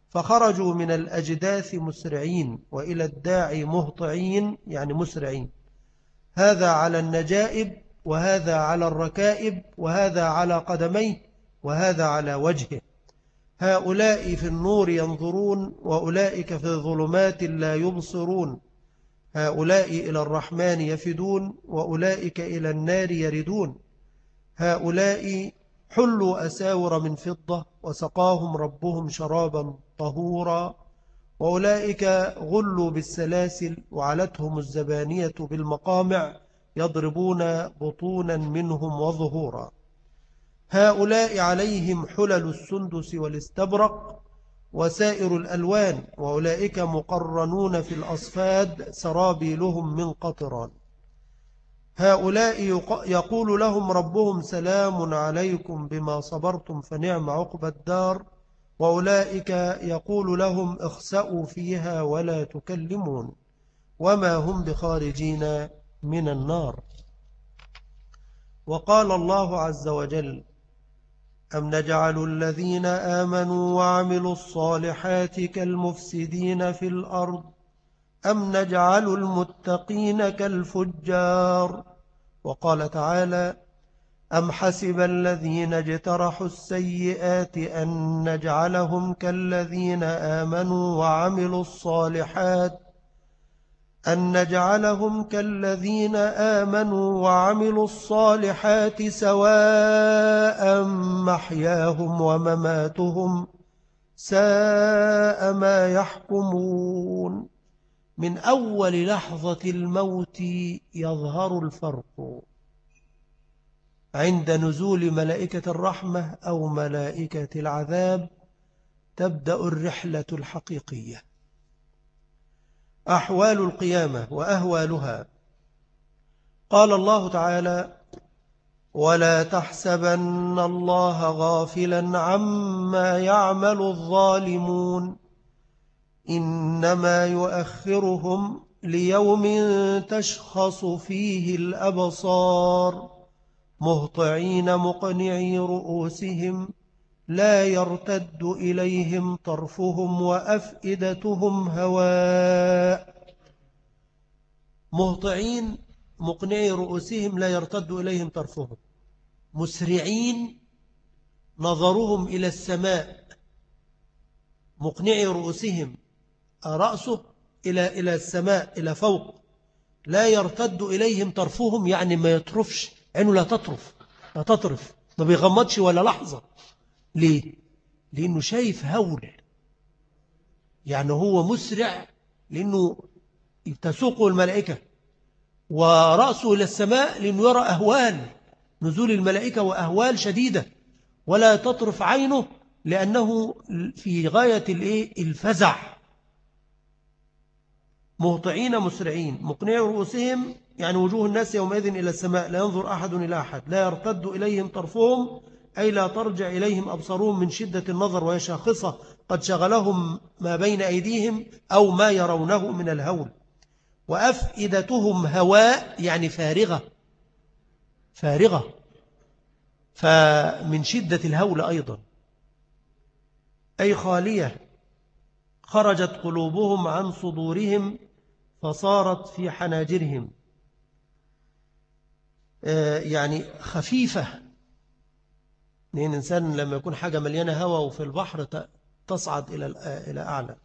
فخرجوا من الأجداث مسرعين وإلى الداعي مهطعين يعني مسرعين. هذا على النجائب وهذا على الركائب وهذا على قدميه وهذا على وجهه. هؤلاء في النور ينظرون وأولئك في الظلمات لا يبصرون. هؤلاء إلى الرحمن يفدون وأولئك إلى النار يردون. هؤلاء حلوا أساور من فضة وسقاهم ربهم شرابا طهورا وأولئك غلوا بالسلاسل وعلتهم الزبانية بالمقامع يضربون بطونا منهم وظهورا. هؤلاء عليهم حلل السندس والاستبرق وسائر الألوان وأولئك مقرنون في الأصفاد سرابيلهم من قطران. هؤلاء يقول لهم ربهم سلام عليكم بما صبرتم فنعم عقب الدار وأولئك يقول لهم اخسأوا فيها ولا تكلمون وما هم بخارجين من النار. وقال الله عز وجل أم نجعل الذين آمنوا وعملوا الصالحات كالمفسدين في الأرض أم نجعل المتقين كالفجار وقال تعالى أم حسب الذين اجترحوا السيئات أن نجعلهم كالذين آمنوا وعملوا الصالحات أن نجعلهم كالذين آمنوا وعملوا الصالحات سواء محياهم ومماتهم ساء ما يحكمون من أول لحظة الموت يظهر الفرق عند نزول ملائكة الرحمة أو ملائكة العذاب تبدأ الرحلة الحقيقية. أحوال القيامة وأهوالها. قال الله تعالى ولا تحسبن الله غافلا عما يعمل الظالمون إنما يؤخرهم ليوم تشخص فيه الأبصار مهطعين مقنعي رؤوسهم لا يرتد إليهم طرفهم وأفئدتهم هواء. مهطعين مقنعي رؤوسهم لا يرتد إليهم طرفهم. مسرعين نظرهم إلى السماء مقنعي رؤوسهم رأسه إلى إلى السماء إلى فوق. لا يرتد إليهم طرفهم يعني ما يطرفش عينه لا تطرف لا تطرف. ما بيغمضش ولا لحظة. ليه؟ لأنه شايف هول. يعني هو مسرع لأنه تسوقه الملائكة. ورأسه إلى السماء لأنه يرى أهوال. نزول الملائكة وأهوال شديدة. ولا تطرف عينه لأنه في غاية الفزع. مهطعين مسرعين مقنعي رؤوسهم يعني وجوه الناس يومئذ إلى السماء لا ينظر أحد إلى أحد لا يرتد إليهم طرفهم أي لا ترجع إليهم أبصرهم من شدة النظر وهي شاخصة قد شغلهم ما بين أيديهم أو ما يرونه من الهول. وأفئدتهم هواء يعني فارغة فارغة فمن شدة الهول أيضا. أي خالية خرجت قلوبهم عن صدورهم فصارت في حناجرهم. آه، يعني خفيفة. لأن الإنسان لما يكون حاجة مليانة هواء وفي البحر تصعد إلى إلى أعلى.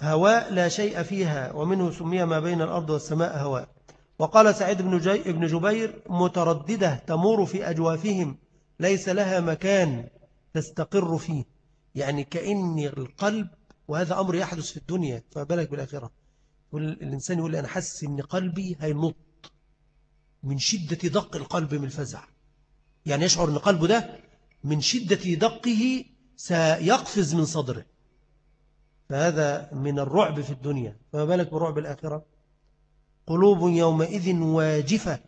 هواء لا شيء فيها ومنه سمي ما بين الأرض والسماء هواء وقال سعيد بن, جي بن جبير مترددة تمور في أجوافهم ليس لها مكان تستقر فيه. يعني كأن القلب وهذا أمر يحدث في الدنيا فبالك بالآخرة؟ الإنسان يقول لي أنا حاسس أن قلبي هينط من شدة دق القلب من الفزع. يعني يشعر أن قلبه ده من شدة دقه سيقفز من صدره. فهذا من الرعب في الدنيا. فما بالك برعب الآخرة؟ قلوب يومئذ واجفة.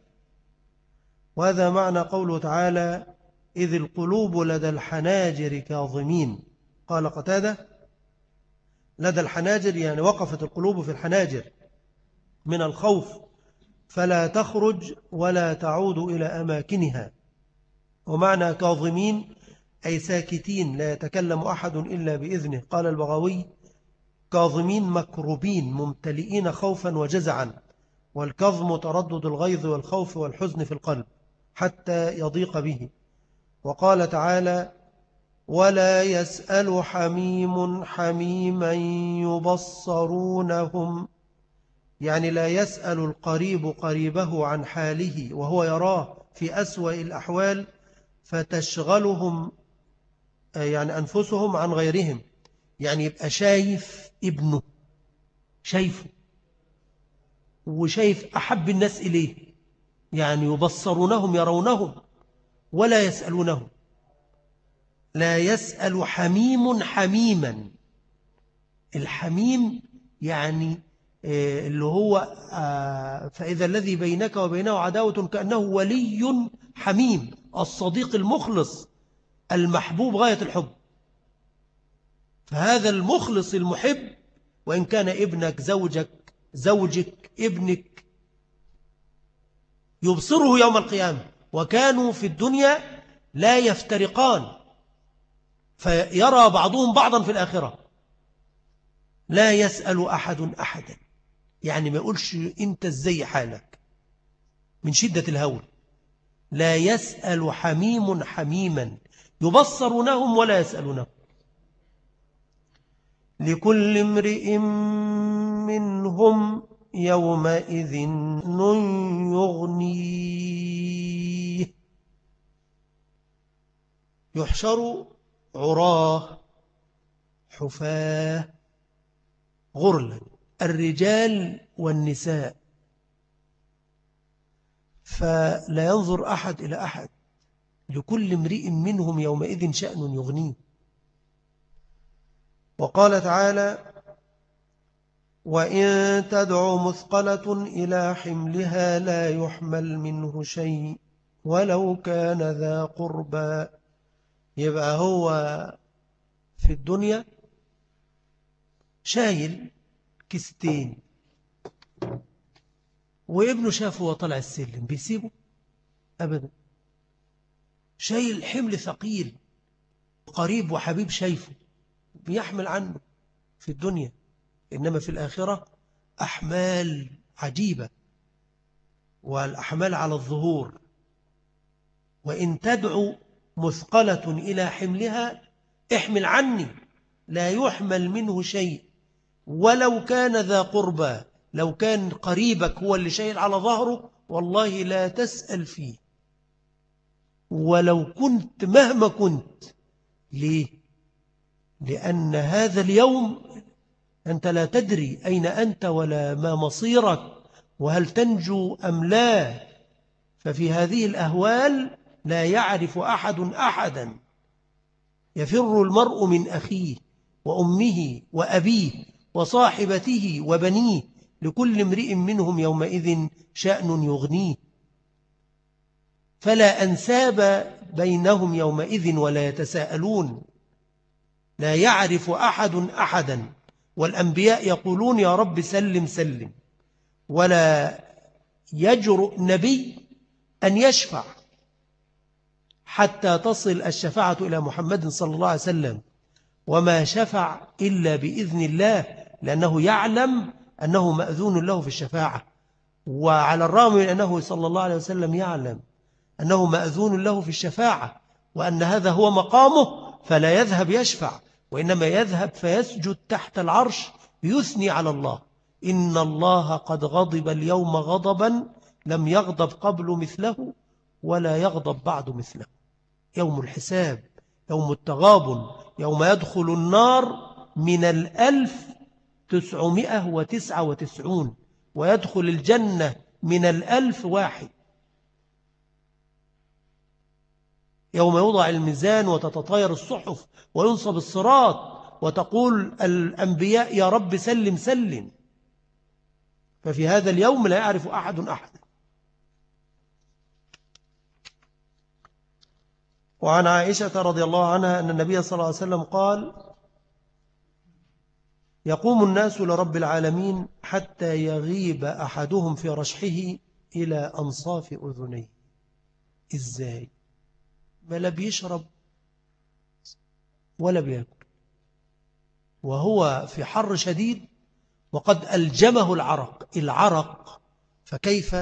وهذا معنى قوله تعالى إذ القلوب لدى الحناجر كاظمين. قال قتادة لدى الحناجر يعني وقفت القلوب في الحناجر من الخوف فلا تخرج ولا تعود إلى أماكنها. ومعنى كاظمين أي ساكتين لا يتكلم أحد إلا بإذنه. قال البغوي كاظمين مكروبين ممتلئين خوفا وجزعا والكظم تردد الغيظ والخوف والحزن في القلب حتى يضيق به. وقال تعالى ولا يسأل حميم حميما يبصرونهم. يعني لا يسأل القريب قريبه عن حاله وهو يراه في أسوأ الأحوال فتشغلهم يعني أنفسهم عن غيرهم. يعني يبقى شايف ابنه شايفه وشايف أحب الناس إليه. يعني يبصرونهم يرونهم ولا يسألونهم. لا يسأل حميم حميما. الحميم يعني آه، اللي هو آه، فإذا الذي بينك وبينه عداوة كأنه ولي حميم الصديق المخلص المحبوب غاية الحب. فهذا المخلص المحب وإن كان ابنك زوجك زوجك ابنك يبصره يوم القيامة. وكانوا في الدنيا لا يفترقان. فيرى بعضهم بعضا في الآخرة. لا يسأل أحد أحدا. يعني ما يقولش أنت إزاي حالك. من شدة الهول. لا يسأل حميم حميما. يبصرونهم ولا يسألونهم. لكل امرئ منهم يومئذ يغنيه. يحشر عراه حفاه غرلا الرجال والنساء. فلا ينظر أحد إلى أحد لكل امرئ منهم يومئذ شأن يغنيه. وقال تعالى وإن تدع مثقلة إلى حملها لا يحمل منه شيء ولو كان ذا قربى. يبقى هو في الدنيا شايل كستين وابنه شافه وطلع السلم بيسيبه؟ أبدا. شايل حمل ثقيل قريب وحبيب شايفه بيحمل عنه في الدنيا. إنما في الآخرة أحمال عجيبة والأحمال على الظهور. وإن تدعو مثقلة إلى حملها احمل عني لا يحمل منه شيء. ولو كان ذا قربى لو كان قريبك هو اللي شايل على ظهره والله لا تسأل فيه. ولو كنت مهما كنت ليه؟ لأن هذا اليوم أنت لا تدري أين أنت ولا ما مصيرك وهل تنجو أم لا. ففي هذه الأهوال لا يعرف أحد أحدا. يفر المرء من أخيه وأمه وأبيه وصاحبته وبنيه لكل امرئ منهم يومئذ شأن يغنيه. فلا أنساب بينهم يومئذ ولا يتساءلون. لا يعرف أحد أحدا. والأنبياء يقولون يا رب سلم سلم. ولا يجرؤ نبي أن يشفع. حتى تصل الشفاعة إلى محمد صلى الله عليه وسلم. وما شفع إلا بإذن الله لأنه يعلم أنه مأذون له في الشفاعة. وعلى الرغم من أنه صلى الله عليه وسلم يعلم أنه مأذون له في الشفاعة وأن هذا هو مقامه فلا يذهب يشفع وإنما يذهب فيسجد تحت العرش يثني على الله. إن الله قد غضب اليوم غضبا لم يغضب قبل مثله ولا يغضب بعد مثله. يوم الحساب يوم التغابن يوم يدخل النار من الألف تسعمائة وتسعة وتسعون ويدخل الجنة من الألف واحد. يوم يوضع الميزان وتتطاير الصحف وينصب الصراط وتقول الأنبياء يا رب سلم سلم. ففي هذا اليوم لا يعرف أحد أحد. وعن عائشة رضي الله عنها أن النبي صلى الله عليه وسلم قال يقوم الناس لرب العالمين حتى يغيب أحدهم في رشحه إلى أنصاف أذنيه. إزاي؟ ما لا بيشرب ولا بيأكل. وهو في حر شديد وقد ألجمه العرق. العرق فكيف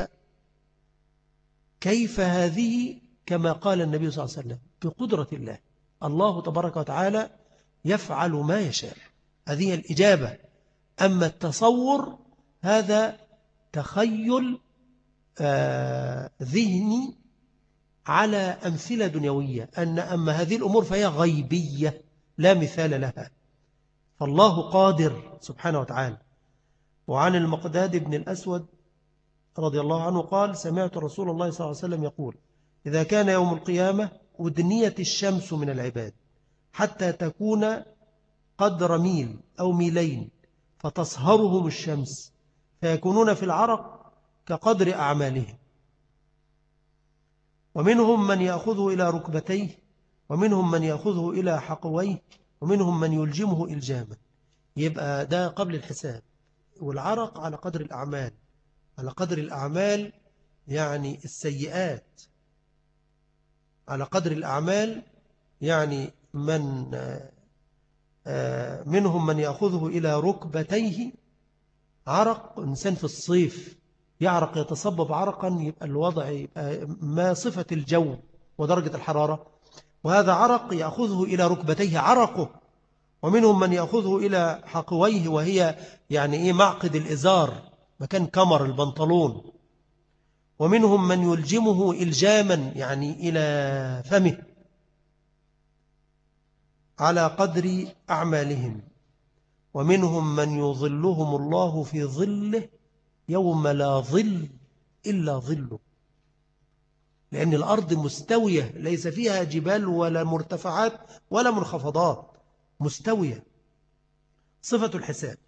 كيف هذه كما قال النبي صلى الله عليه وسلم؟ بقدرة الله. الله تبارك وتعالى يفعل ما يشاء. هذه الإجابة. أما التصور هذا تخيل آه ذهني على أمثلة دنيوية. أن أما هذه الأمور فهي غيبية لا مثال لها. فالله قادر سبحانه وتعالى. وعن المقداد بن الأسود رضي الله عنه قال سمعت رسول الله صلى الله عليه وسلم يقول إذا كان يوم القيامة أدنيت الشمس من العباد حتى تكون قدر ميل أو ميلين فتصهرهم الشمس فيكونون في العرق كقدر أعمالهم. ومنهم من يأخذه إلى ركبتيه ومنهم من يأخذه إلى حقويه ومنهم من يلجمه إلجاما. يبقى ده قبل الحساب. والعرق على قدر الأعمال. على قدر الأعمال يعني السيئات. على قدر الأعمال يعني من آه، منهم من يأخذه إلى ركبتيه عرق إنسان في الصيف يعرق يتصبب عرقا يبقى الوضع يبقى ما صفة الجو ودرجة الحرارة. وهذا عرق يأخذه إلى ركبتيه عرقه ومنهم من يأخذه إلى حقويه وهي يعني إيه معقد الإزار مكان كمر البنطلون. ومنهم من يلجمه إلجاما يعني إلى فمه على قدر أعمالهم. ومنهم من يظلهم الله في ظله يوم لا ظل إلا ظله. لأن الأرض مستوية ليس فيها جبال ولا مرتفعات ولا منخفضات مستوية. صفة الحساب.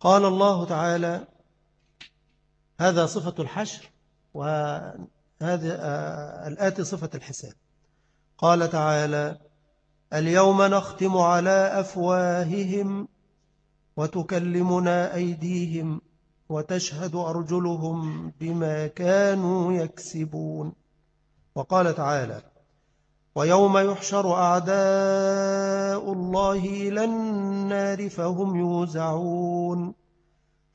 قال الله تعالى هذا صفة الحشر وهذا آه، الآتي صفة الحساب. قال تعالى اليوم نختم على أفواههم وتكلمنا أيديهم وتشهد أرجلهم بما كانوا يكسبون. وقال تعالى ويوم يحشر أعداء الله إلى النار فهم يوزعون.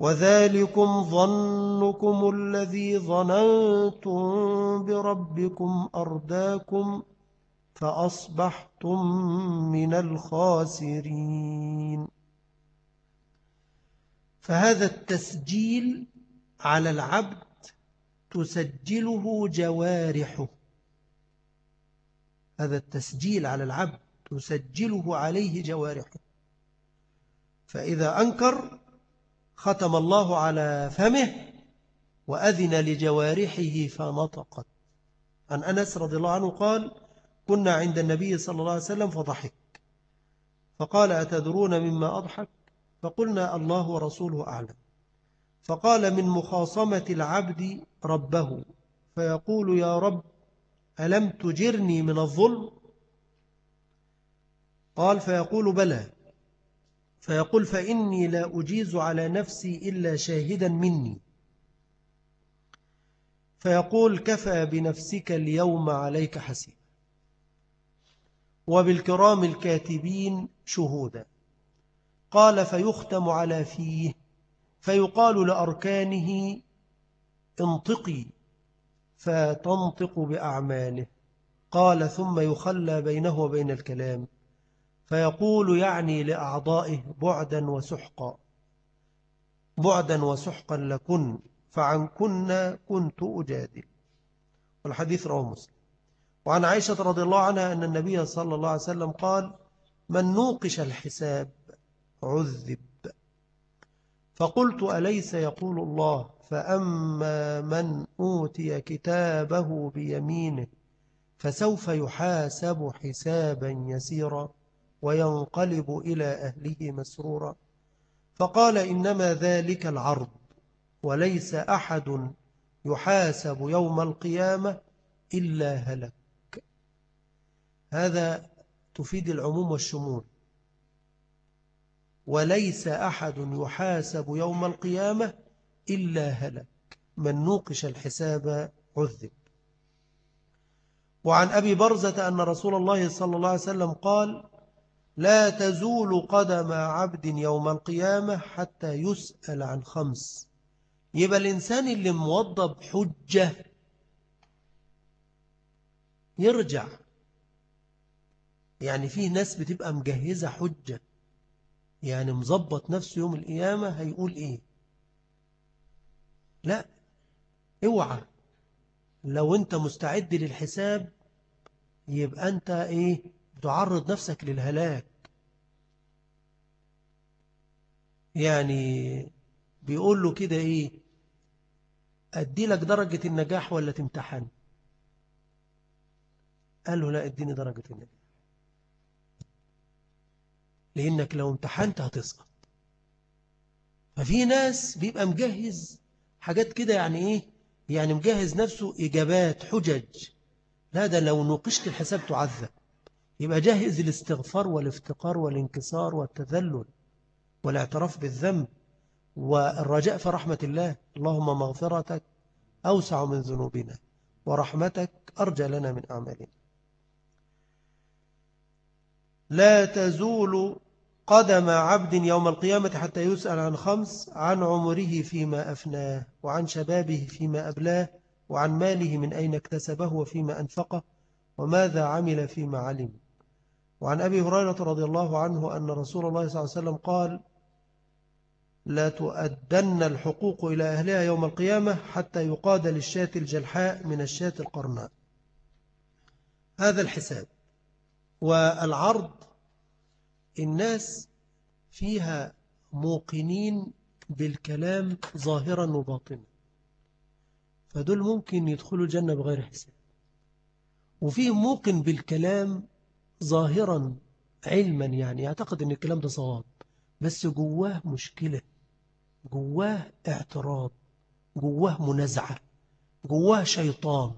وذلكم ظنكم الذي ظننتم بربكم أرداكم فأصبحتم من الخاسرين. فهذا التسجيل على العبد تسجله جوارحه. هذا التسجيل على العبد تسجله عليه جوارحه. فإذا أنكر ختم الله على فمه وأذن لجوارحه فنطقت. عن أنس رضي الله عنه قال كنا عند النبي صلى الله عليه وسلم فضحك. فقال أتدرون مما أضحك؟ فقلنا الله ورسوله أعلم. فقال من مخاصمة العبد ربه فيقول يا رب ألم تجرني من الظلم؟ قال فيقول بلى. فيقول فإني لا أجيز على نفسي إلا شاهدا مني. فيقول كفى بنفسك اليوم عليك حسيب وبالكرام الكاتبين شهودا. قال فيختم على فيه فيقال لأركانه انطقي فتنطق بأعماله. قال ثم يخلى بينه وبين الكلام. فيقول يعني لأعضائه بعدا وسحقا بعدا وسحقا لكن فعن كنا كنت أجادل. والحديث رواه مسلم. وعن عائشة رضي الله عنها أن النبي صلى الله عليه وسلم قال من نوقش الحساب عذب. فقلت أليس يقول الله؟ فأما من أوتي كتابه بيمينه فسوف يحاسب حسابا يسيرا. وينقلب إلى أهله مسرورا. فقال إنما ذلك العرض وليس أحد يحاسب يوم القيامة إلا هلك. هذا تفيد العموم والشمول. وليس أحد يحاسب يوم القيامة إلا هلك. من نوقش الحساب عذب. وعن أبي برزة أن رسول الله صلى الله عليه وسلم قال لا تزول قدم عبد يوم القيامة حتى يسأل عن خمس. يبقى الإنسان اللي موضب حجة يرجع. يعني فيه ناس بتبقى مجهزة حجة. يعني مظبط نفسه يوم القيامة هيقول إيه؟ لا اوعى. لو أنت مستعد للحساب يبقى أنت إيه؟ بتعرض نفسك للهلاك. يعني بيقول له كده إيه؟ ادي لك درجة النجاح ولا تمتحن؟ قال له لا إديني درجة النجاح. لأنك لو امتحنت هتسقط. ففي ناس بيبقى مجهز حاجات كده يعني إيه؟ يعني مجهز نفسه إجابات حجج. لا ده لو نوقشت الحساب تعذب. يبقى جاهز الاستغفار والافتقار والانكسار والتذلل. والاعتراف بالذنب والرجاء في رحمة الله. اللهم مغفرتك أوسع من ذنوبنا ورحمتك أرجى لنا من أعمالنا. لا تزول قدم عبد يوم القيامة حتى يسأل عن خمس عن عمره فيما أفناه وعن شبابه فيما أبلاه وعن ماله من أين اكتسبه وفيما أنفقه وماذا عمل فيما علم. وعن أبي هريرة رضي الله عنه أن رسول الله صلى الله عليه وسلم قال لا تؤدن الحقوق إلى أهلها يوم القيامة حتى يقاد للشاة الجلحاء من الشاة القرناء. هذا الحساب. والعرض الناس فيها موقنين بالكلام ظاهرا وباطنا. فدول ممكن يدخلوا الجنة بغير حساب. وفيه موقن بالكلام ظاهرا علما يعني. يعتقد إن الكلام ده صواب. بس جواه مشكلة جواه اعتراض جواه منازعة جواه شيطان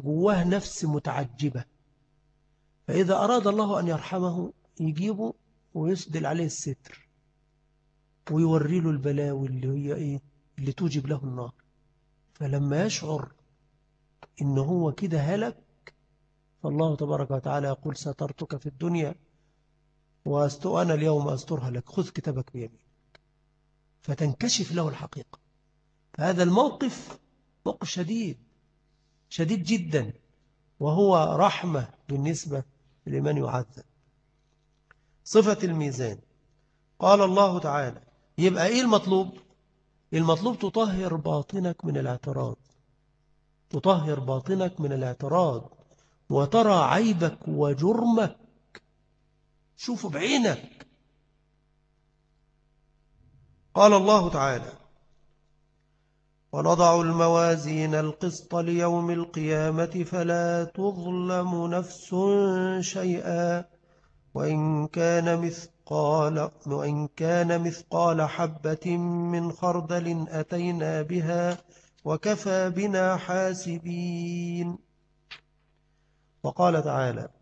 جواه نفس متعجبة. فإذا أراد الله أن يرحمه يجيبه ويسدل عليه الستر ويوري له البلاوي اللي هي إيه؟ اللي توجب له النار. فلما يشعر إن هو كده هلك فالله تبارك وتعالى يقول سترتك في الدنيا وأنا اليوم أسترها لك خذ كتابك بيمين فتنكشف له الحقيقة. فهذا الموقف موقف شديد شديد جدا وهو رحمة بالنسبة لمن يعذب. صفة الميزان. قال الله تعالى يبقى إيه المطلوب؟ المطلوب تطهر باطنك من الاعتراض. تطهر باطنك من الاعتراض وترى عيبك وجرمك شوفوا بعينك. قال الله تعالى ونضع الموازين القسط ليوم القيامة فلا تظلم نفس شيئا وإن كان مثقال وإن كان مثقال حبة من خردل أتينا بها وكفى بنا حاسبين. وقال تعالى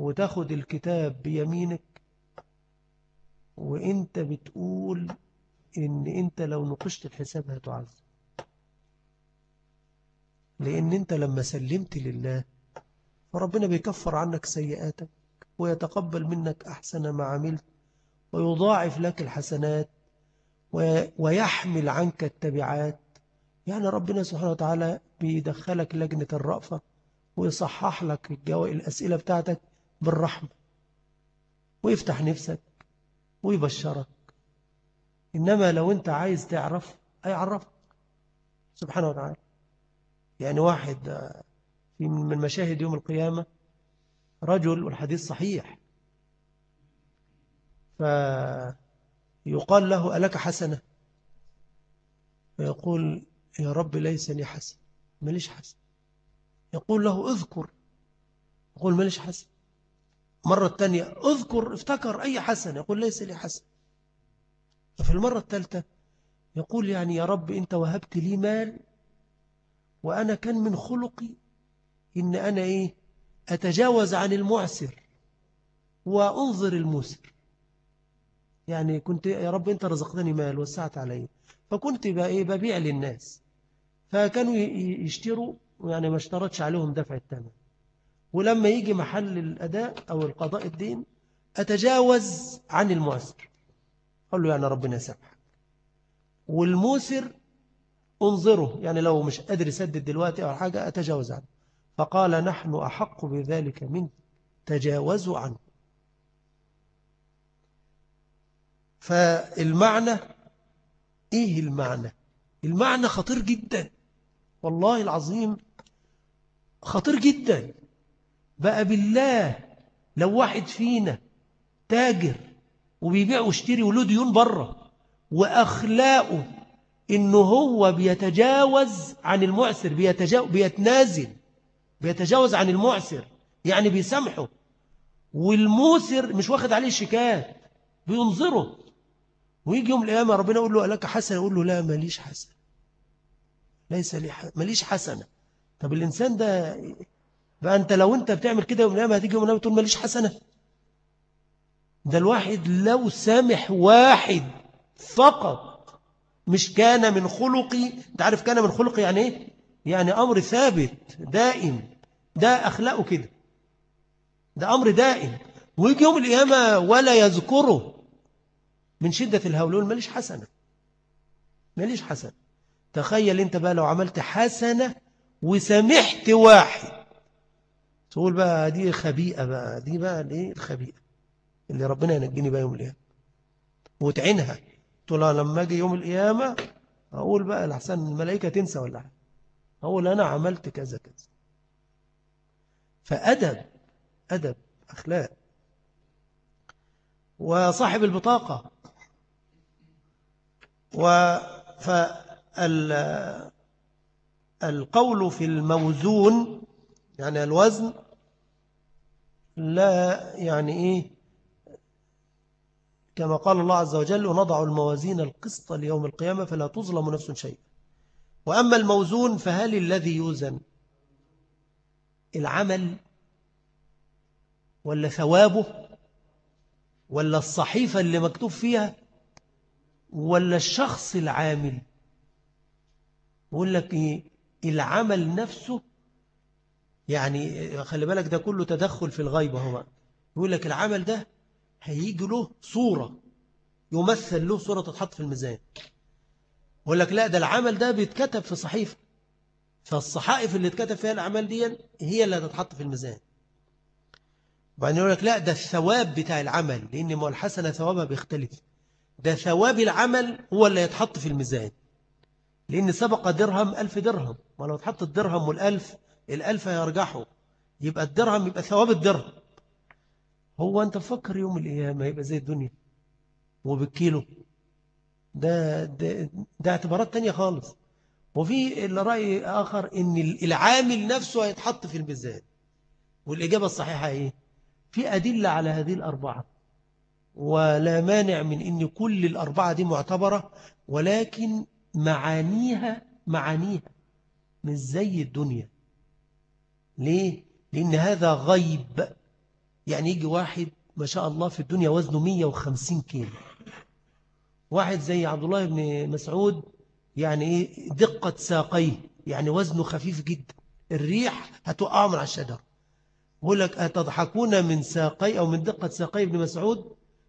وتاخد الكتاب بيمينك. وانت بتقول إن أنت لو نقشت الحساب هتعذب. لأن أنت لما سلمت لله فربنا بيكفر عنك سيئاتك ويتقبل منك أحسن ما عملت ويضاعف لك الحسنات ويحمل عنك التبعات. يعني ربنا سبحانه وتعالى بيدخلك لجنة الرأفة ويصحح لك الأسئلة بتاعتك بالرحمة. ويفتح نفسك ويبشرك. إنما لو أنت عايز تعرف هيعرفك سبحانه وتعالى. يعني واحد في من مشاهد يوم القيامة رجل والحديث صحيح. فيقال له ألك حسنة؟ فيقول يا رب ليس لي حسن. ماليش حسن. يقول له اذكر. يقول ماليش حسن. مرة الثانية اذكر افتكر أي حسن يقول ليس لي حسن ففي المرة الثالثة يقول يعني يا رب أنت وهبت لي مال وأنا كان من خلقي إن أنا إيه أتجاوز عن المعسر وأنظر الموسر. يعني كنت يا رب أنت رزقتني مال وسعت علي. فكنت إيه ببيع للناس. فكانوا يشتروا يعني ما اشترطش عليهم دفع الثمن. ولما يجي محل الأداء أو القضاء الدين أتجاوز عن المعسر قال له يعني ربنا يسامحك. والموسر انظره يعني لو مش قادر يسدد دلوقتي أو حاجة أتجاوز عنه. فقال نحن أحق بذلك من تجاوزوا عنه. فالمعنى إيه المعنى؟ المعنى خطير جدا. والله العظيم خطير جدا. بقى بالله. لو واحد فينا تاجر وبيبيع ويشتري وله ديون بره وأخلاقه إنه هو بيتجاوز عن المعسر بيتجاوز بيتنازل بيتجاوز عن المعسر يعني بيسامحه والموسر مش واخد عليه شكايات بينظره. ويجي يوم القيامة ربنا يقول له لك حسنة؟ يقول له لا ماليش حسنة. ليس لي ماليش حسنة. طب الإنسان ده بقى أنت لو أنت بتعمل كده يوم القيامة هتيجي يوم القيامة تقول ماليش حسنة. ده الواحد لو سامح واحد فقط مش كان من خلقي أنت عارف كان من خلقي يعني إيه؟ يعني أمر ثابت دائم. ده أخلاقه كده. ده أمر دائم. ويجي يوم القيامة ولا يذكره من شدة الهولون ماليش حسنة. ماليش حسنة. تخيل أنت بقى لو عملت حسنة وسامحت واحد تقول بقى دي خبيئة بقى دي بقى الايه الخبيئة؟ اللي ربنا ينجيني بقى يوم القيامة. وتعينها. تقول لما أجي يوم القيامة أقول بقى لحسن الملائكة تنسى ولا حاجة. أقول أنا عملت كذا كذا. فأدب أدب أخلاق. وصاحب البطاقة. فالقول في الموزون يعني الوزن لا يعني إيه كما قال الله عز وجل ونضع الموازين القسط ليوم القيامة فلا تظلم نفس شيء وأما الموزون فهل الذي يوزن العمل ولا ثوابه ولا الصحيفة اللي مكتوب فيها ولا الشخص العامل؟ يقول لك إيه العمل نفسه يعني خلي بالك ده كله تدخل في الغيبة هو يقول لك العمل ده هيجي له صورة يمثل له صورة تتحط في الميزان. يقول لك لا ده العمل ده بيتكتب في صحيفة. فالصحائف اللي اتكتب فيها الأعمال دي هي اللي هتتحط في الميزان. وبعدين يقول لك لا ده الثواب بتاع العمل لأن ما الحسنة ثوابها بيختلف. ده ثواب العمل هو اللي يتحط في الميزان. لأن سبق درهم ألف درهم. ولو اتحط الدرهم والألف الألف هيرجحوا يبقى الدرهم يبقى ثواب الدرهم. هو أنت فكر يوم القيامة يبقى زي الدنيا. وبالكيلو. ده, ده, ده اعتبارات تانية خالص. وفي الرأي آخر إن العامل نفسه هيتحط في الميزان. والإجابة الصحيحة إيه؟ في أدلة على هذه الأربعة. ولا مانع من أن كل الأربعة دي معتبرة ولكن معانيها معانيها مش زي الدنيا. ليه؟ لأن هذا غيب. يعني يجي واحد ما شاء الله في الدنيا وزنه 150 كيلو. واحد زي عبد الله بن مسعود يعني إيه؟ دقة ساقيه. يعني وزنه خفيف جدا. الريح هتوقعه من على الشجر. بقول لك أتضحكون من ساقي أو من دقة ساقي ابن مسعود؟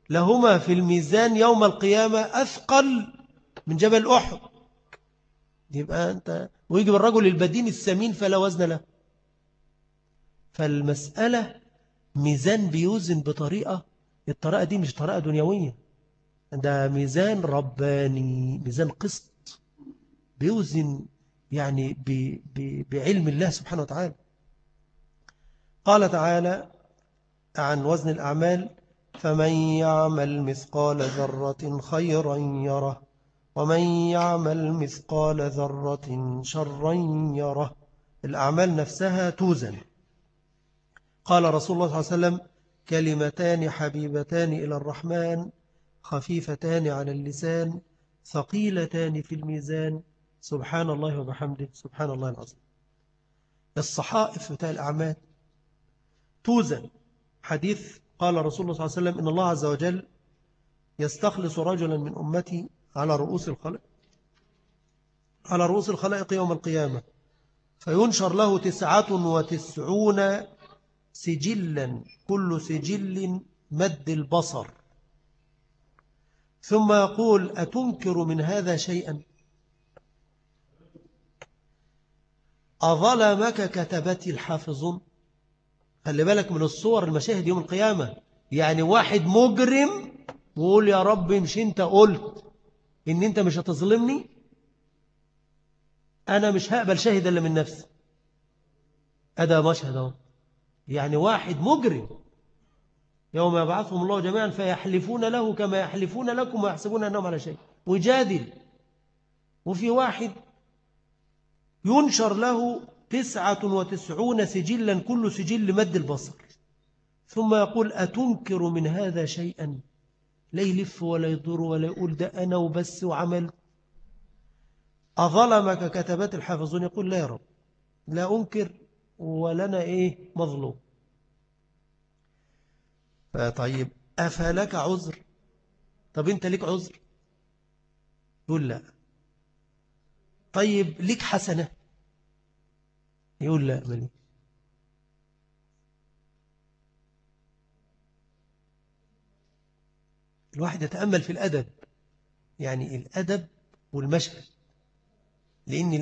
لهما في الميزان يوم القيامة أثقل من جبل أحد. يبقى أنت ويجب الرجل البدين السمين فلا وزن له. فالمسألة ميزان بيوزن بطريقة الطريقة دي مش طريقة دنيوية. ده ميزان رباني ميزان قسط بيوزن يعني بعلم الله سبحانه وتعالى. قال تعالى عن وزن الأعمال فمن يعمل مثقال ذرة خيرا يره ومن يعمل مثقال ذرة شرا يره. الأعمال نفسها توزن. قال رسول الله صلى الله عليه وسلم كلمتان حبيبتان إلى الرحمن خفيفتان على اللسان ثقيلتان في الميزان. سبحان الله وبحمده. سبحان الله العظيم. الصحائف بتاع الأعمال. توزن. حديث قال رسول الله صلى الله عليه وسلم إن الله عز وجل يستخلص رجلا من أمتي على رؤوس الخلق على رؤوس الخلائق يوم القيامة. فينشر له تسعة وتسعون سجلا كل سجل مد البصر. ثم يقول أتنكر من هذا شيئا؟ أظلمك كتبتي الحافظون خلي بالك من الصور المشاهد يوم القيامة. يعني واحد مجرم وقول يا رب مش أنت قلت إن أنت مش هتظلمني؟ أنا مش هقبل شاهد إلا من نفسي. هذا مشهد أهو. يعني واحد مجرم يوم يبعثهم الله جميعا فيحلفون له كما يحلفون لكم ويحسبون أنهم على شيء. ويجادل وفي واحد ينشر له تسعة وتسعون سجلا كل سجل مد البصر. ثم يقول أتنكر من هذا شيئا؟ لا يلف ولا يضر ولا يقول ده أنا وبس وعمل. أظلمك كتبات الحافظون. يقول لا يا رب. لا أنكر. ولنا إيه؟ مظلوم. طيب أفلك عذر؟ طب أنت ليك عذر؟ يقول لا. طيب ليك حسنة؟ يقول لا. ملي الواحد يتأمل في الأدب. يعني الأدب والمشهد. لأن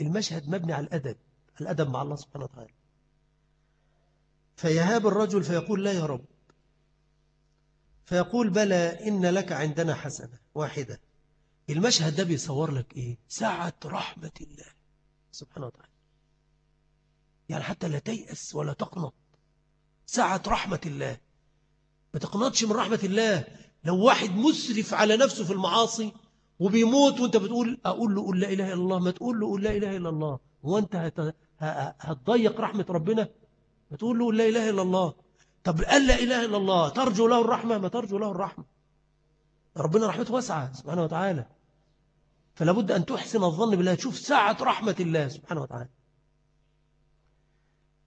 المشهد مبني على الأدب. الأدب مع الله سبحانه وتعالى. فيهاب الرجل فيقول لا يا رب. فيقول بلى إن لك عندنا حسنة واحدة. المشهد ده بيصور لك إيه؟ سعة رحمة الله سبحانه وتعالى. يعني حتى لا تيأس ولا تقنط. سعة رحمة الله. ما تقنطش من رحمة الله. لو واحد مسرف على نفسه في المعاصي وبيموت وانت بتقول أقول له قل لا إله إلا الله. ما تقول له قل لا إله إلا الله. هو أنت هتضيق رحمة ربنا؟ ما تقول له لا إله إلا الله. طب قال لا إله إلا الله ترجو له الرحمة؟ ما ترجو له الرحمة. ربنا رحمته واسعة سبحانه وتعالى. فلا بد أن تحسن الظن بالله تشوف ساعة رحمة الله سبحانه وتعالى.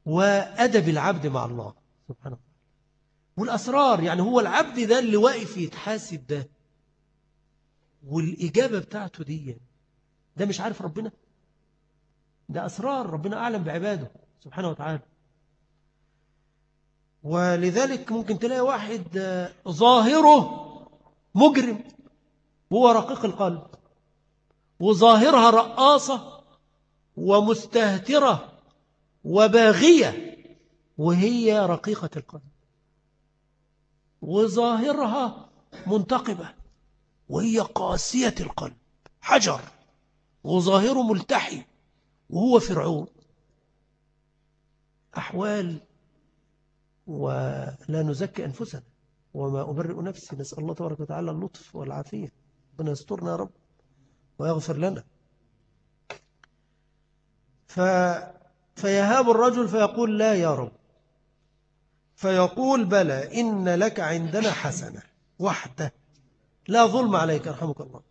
وأدب العبد مع الله سبحانه وتعالى. والأسرار يعني هو العبد ده اللي واقف يتحاسب ده. والإجابة بتاعته دي ده مش عارف ربنا؟ ده أسرار ربنا أعلم بعباده سبحانه وتعالى. ولذلك ممكن تلاقي واحد ظاهره مجرم هو رقيق القلب وظاهرها رقاصة ومستهترة وباغية وهي رقيقة القلب. وظاهرها منتقبة وهي قاسية القلب حجر وظاهره ملتحي. وهو فرعون. أحوال ولا نزكي أنفسنا وما أبرئ نفسي. نسأل الله تبارك وتعالى اللطف والعافية. ربنا يسترنا يا رب ويغفر لنا. ف... فيهاب الرجل فيقول لا يا رب. فيقول بلى إن لك عندنا حسنة. وحدة. لا ظلم عليك رحمك الله.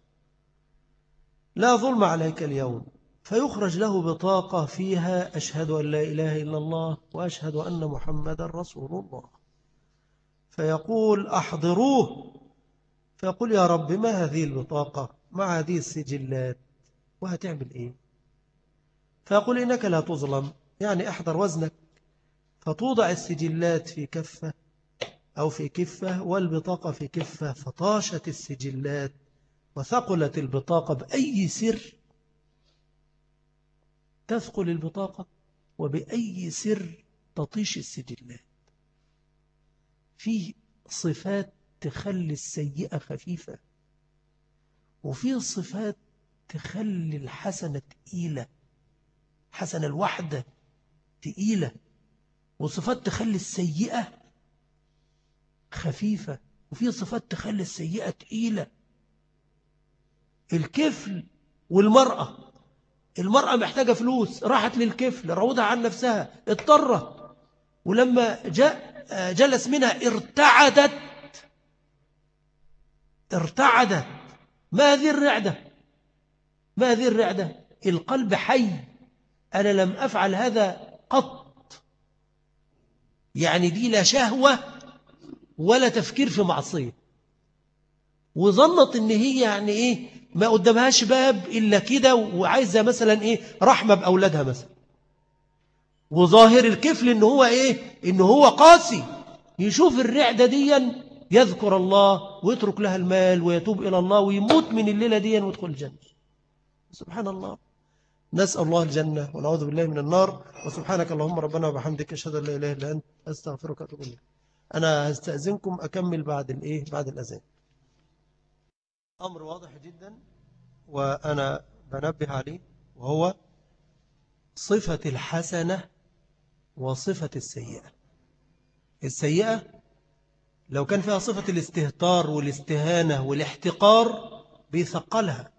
لا ظلم عليك اليوم. فيخرج له بطاقة فيها أشهد أن لا إله إلا الله وأشهد أن محمد رسول الله. فيقول أحضروه. فيقول يا رب ما هذه البطاقة؟ مع هذه السجلات؟ وهتعمل إيه؟ فيقول إنك لا تظلم. يعني أحضر وزنك. فتوضع السجلات في كفة أو في كفة والبطاقة في كفة. فطاشت السجلات وثقلت البطاقة بأي سر تثقل البطاقة وبأي سر تطيش السجلات. في صفات تخلي السيئة خفيفة وفي صفات تخلي الحسنة تقيلة حسنة الوحدة تقيلة وصفات تخلي السيئة خفيفة وفي صفات تخلي السيئة تقيلة. الكفل والمرأة المرأة محتاجة فلوس راحت للكفل روضها عن نفسها اضطرت. ولما جاء جلس منها ارتعدت. ارتعدت. ما هذه الرعدة؟ ما هذه الرعدة؟ القلب حي. أنا لم أفعل هذا قط. يعني دي لا شهوة ولا تفكير في معصية. وظنت إن هي يعني إيه؟ ما قدامهاش باب إلا كده وعايزة مثلا إيه رحمة بأولادها مثلا. وظاهر الكفل إن هو إيه إن هو قاسي. يشوف الرعدة ديا يذكر الله ويترك لها المال ويتوب إلى الله ويموت من الليلة ديا ويدخل الجنة. سبحان الله. نسأل الله الجنة ونعوذ بالله من النار. وسبحانك اللهم ربنا وبحمدك أشهد أن لا إله إلا أنت أستغفرك وأتوب إليك. أنا هستأذنكم أكمل بعد الإيه بعد الأذان. أمر واضح جدا وأنا بنبه عليه وهو صفة الحسنة وصفة السيئة. السيئة لو كان فيها صفة الاستهتار والاستهانة والاحتقار بيثقلها.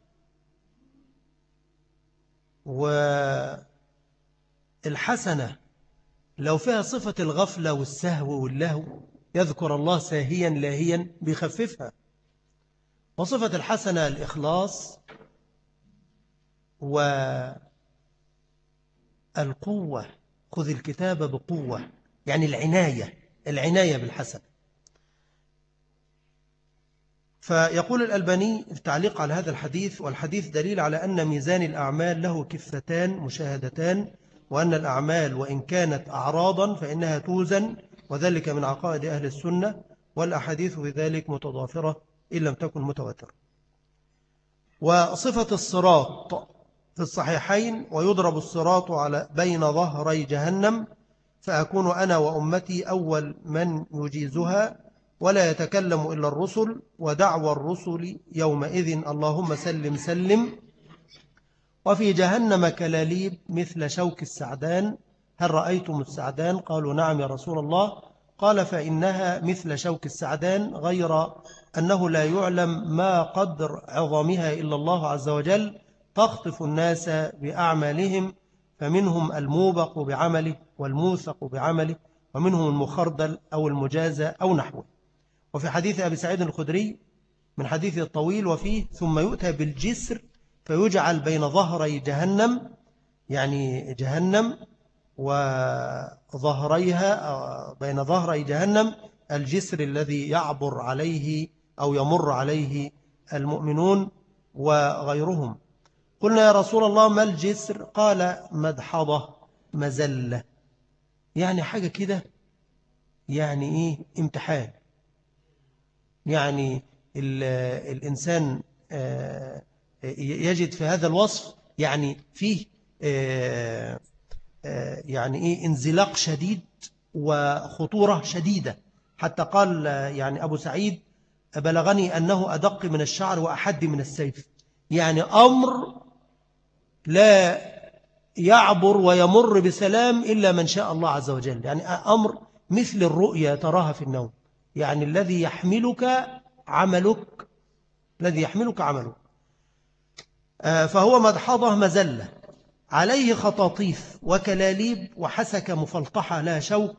والحسنة لو فيها صفة الغفلة والسهو واللهو يذكر الله ساهيا لاهيا بيخففها. وصفة الحسنة الإخلاص والقوة خذ الكتاب بقوة يعني العناية العناية بالحسن. فيقول الألباني التعليق على هذا الحديث والحديث دليل على أن ميزان الأعمال له كفتان مشاهدتان وأن الأعمال وإن كانت أعراضا فإنها توزن وذلك من عقائد أهل السنة والأحاديث في ذلك متضافرة. إن لم تكن متواترة. وصفة الصراط في الصحيحين ويضرب الصراط على بين ظهري جهنم فأكون أنا وأمتي أول من يجيزها ولا يتكلم إلا الرسل ودعوى الرسل يومئذ اللهم سلم سلم. وفي جهنم كلاليب مثل شوك السعدان هل رأيتم السعدان؟ قالوا نعم يا رسول الله. قال فإنها مثل شوك السعدان غير أنه لا يعلم ما قدر عظمها إلا الله عز وجل تخطف الناس بأعمالهم فمنهم الموبق بعمله والموثق بعمله ومنهم المخردل أو المجازة أو نحوه. وفي حديث أبي سعيد الخدري من حديث الطويل وفيه ثم يؤتى بالجسر فيجعل بين ظهري جهنم يعني جهنم وظهريها بين ظهري جهنم الجسر الذي يعبر عليه أو يمر عليه المؤمنون وغيرهم. قلنا يا رسول الله ما الجسر؟ قال مدحضة مزلة. يعني حاجة كده؟ يعني إيه؟ امتحان. يعني الإنسان آه، يجد في هذا الوصف يعني فيه آه، يعني إيه انزلاق شديد وخطورة شديدة. حتى قال يعني أبو سعيد بلغني أنه أدق من الشعر وأحد من السيف. يعني أمر لا يعبر ويمر بسلام إلا من شاء الله عز وجل. يعني أمر مثل الرؤيا تراها في النوم. يعني الذي يحملك عملك الذي يحملك عملك. آه، فهو مدحضة مزلة. عليه خطاطيف وكلاليب وحسك مفلطحة لا شوك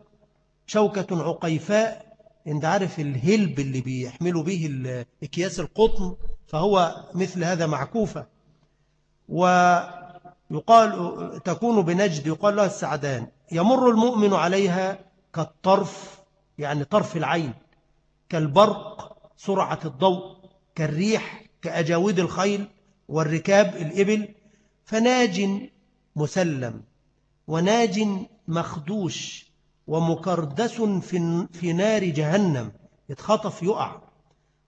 شوكة عقيفاء. انت عارف الهلب اللي بيحملوا به أكياس القطن فهو مثل هذا معكوفة. ويقال تكون بنجد يقال لها السعدان. يمر المؤمن عليها كالطرف يعني طرف العين كالبرق سرعة الضوء كالريح كأجاود الخيل والركاب الإبل. فناج مسلم وناج مخدوش ومكردس في نار جهنم يتخطف يقع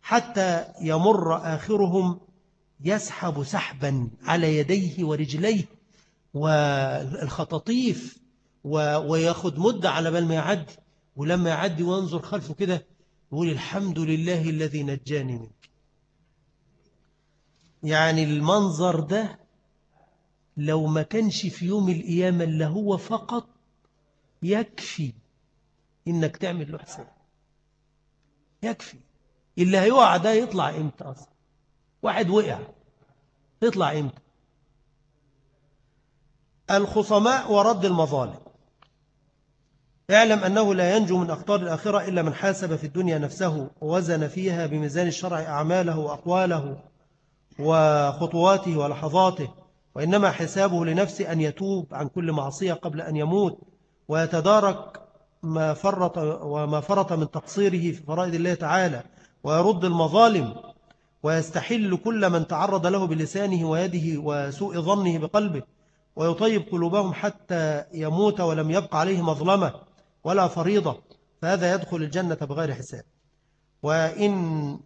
حتى يمر آخرهم يسحب سحبا على يديه ورجليه والخطاطيف وياخد مدة على بال ما يعدي ولما يعدي وينظر خلفه كده يقول الحمد لله الذي نجاني منك. يعني المنظر ده لو ما كانش في يوم القيامة اللي هو فقط يكفي إنك تعمل له حساب. يكفي. اللي هيقع ده يطلع إمتى أصلا؟ واحد وقع. يطلع إمتى؟ الخصماء ورد المظالم. اعلم أنه لا ينجو من أخطار الآخرة إلا من حاسب في الدنيا نفسه ووزن فيها بميزان الشرع أعماله وأقواله وخطواته ولحظاته. وإنما حسابه لنفسه أن يتوب عن كل معصية قبل أن يموت ويتدارك ما فرط وما فرط من تقصيره في فرائض الله تعالى ويرد المظالم ويستحل كل من تعرض له بلسانه ويده وسوء ظنه بقلبه ويطيب قلوبهم حتى يموت ولم يبقى عليه مظلمة ولا فريضة فهذا يدخل الجنة بغير حساب. وإن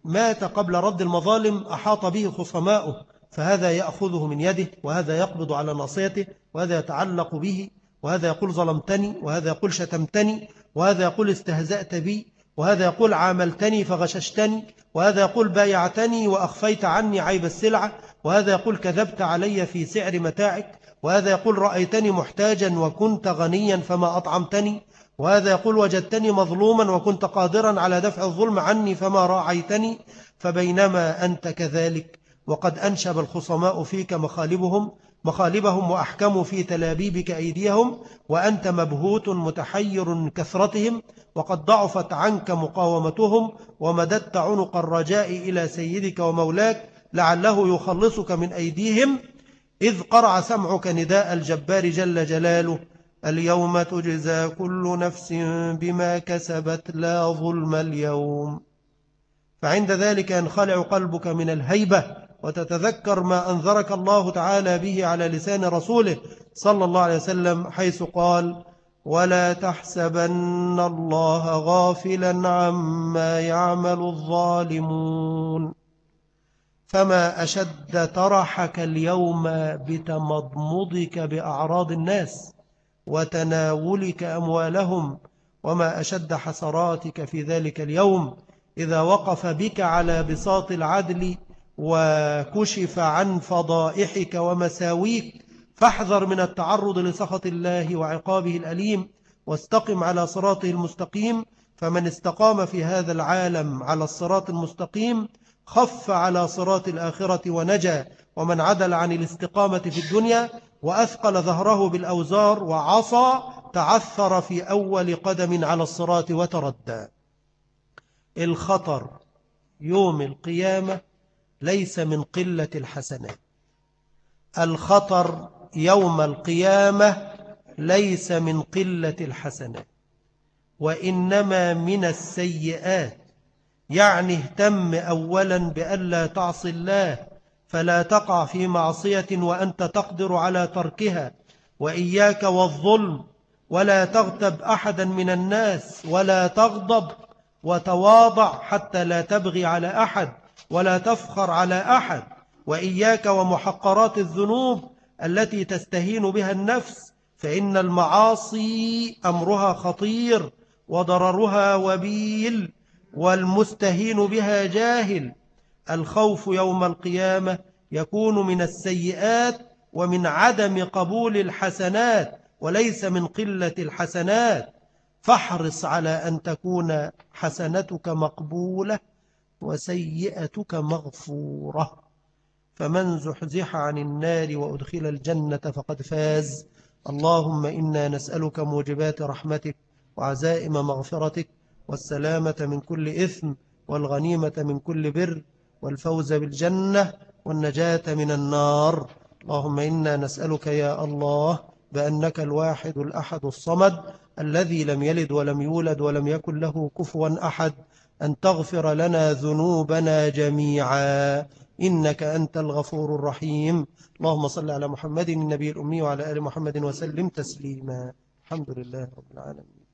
مات قبل رد المظالم أحاط به خصماؤه فهذا يأخذه من يده وهذا يقبض على ناصيته وهذا يتعلق به وهذا يقول ظلمتني وهذا يقول شتمتني وهذا يقول استهزأت بي وهذا يقول عاملتني فغششتني وهذا يقول بايعتني وأخفيت عني عيب السلعة وهذا يقول كذبت علي في سعر متاعك وهذا يقول رأيتني محتاجا وكنت غنيا فما أطعمتني وهذا يقول وجدتني مظلوما وكنت قادرا على دفع الظلم عني فما راعيتني فبينما أنت كذلك وقد أنشب الخصماء فيك مخالبهم مخالبهم وأحكموا في تلابيبك أيديهم وأنت مبهوت متحير من كثرتهم وقد ضعفت عنك مقاومتهم ومددت عنق الرجاء إلى سيدك ومولاك لعله يخلصك من أيديهم. إذ قرع سمعك نداء الجبار جل جلاله اليوم تجزى كل نفس بما كسبت لا ظلم اليوم. فعند ذلك ينخلع قلبك من الهيبة وتتذكر ما أنذرك الله تعالى به على لسان رسوله صلى الله عليه وسلم حيث قال ولا تحسبن الله غافلا عما يعمل الظالمون. فما أشد ترحك اليوم بتمضمضك بأعراض الناس وتناولك أموالهم وما أشد حسراتك في ذلك اليوم إذا وقف بك على بساط العدل وكشف عن فضائحك ومساويك فاحذر من التعرض لسخط الله وعقابه الأليم واستقم على صراطه المستقيم. فمن استقام في هذا العالم على الصراط المستقيم خف على صراط الآخرة ونجا. ومن عدل عن الاستقامة في الدنيا وأثقل ظهره بالأوزار وعصى تعثر في أول قدم على الصراط وتردى. الخطر يوم القيامة ليس من قلة الحسنات. الخطر يوم القيامة ليس من قلة الحسنات وإنما من السيئات. يعني اهتم أولا بألا تعصي الله فلا تقع في معصية وأنت تقدر على تركها وإياك والظلم. ولا تغتب أحدا من الناس ولا تغضب وتواضع حتى لا تبغي على أحد. ولا تفخر على أحد وإياك ومحقرات الذنوب التي تستهين بها النفس فإن المعاصي أمرها خطير وضررها وبيل والمستهين بها جاهل. الخوف يوم القيامة يكون من السيئات ومن عدم قبول الحسنات وليس من قلة الحسنات. فاحرص على أن تكون حسنتك مقبولة. وسيئتك مغفورة. فمن زحزح عن النار وأدخل الجنة فقد فاز. اللهم إنا نسألك موجبات رحمتك وعزائم مغفرتك والسلامة من كل إثم والغنيمة من كل بر والفوز بالجنة والنجاة من النار. اللهم إنا نسألك يا الله بأنك الواحد الأحد الصمد الذي لم يلد ولم يولد ولم يكن له كفوا أحد. أن تغفر لنا ذنوبنا جميعا. إنك أنت الغفور الرحيم. اللهم صل على محمد النبي الأمي وعلى آل محمد وسلم تسليما. الحمد لله رب العالمين.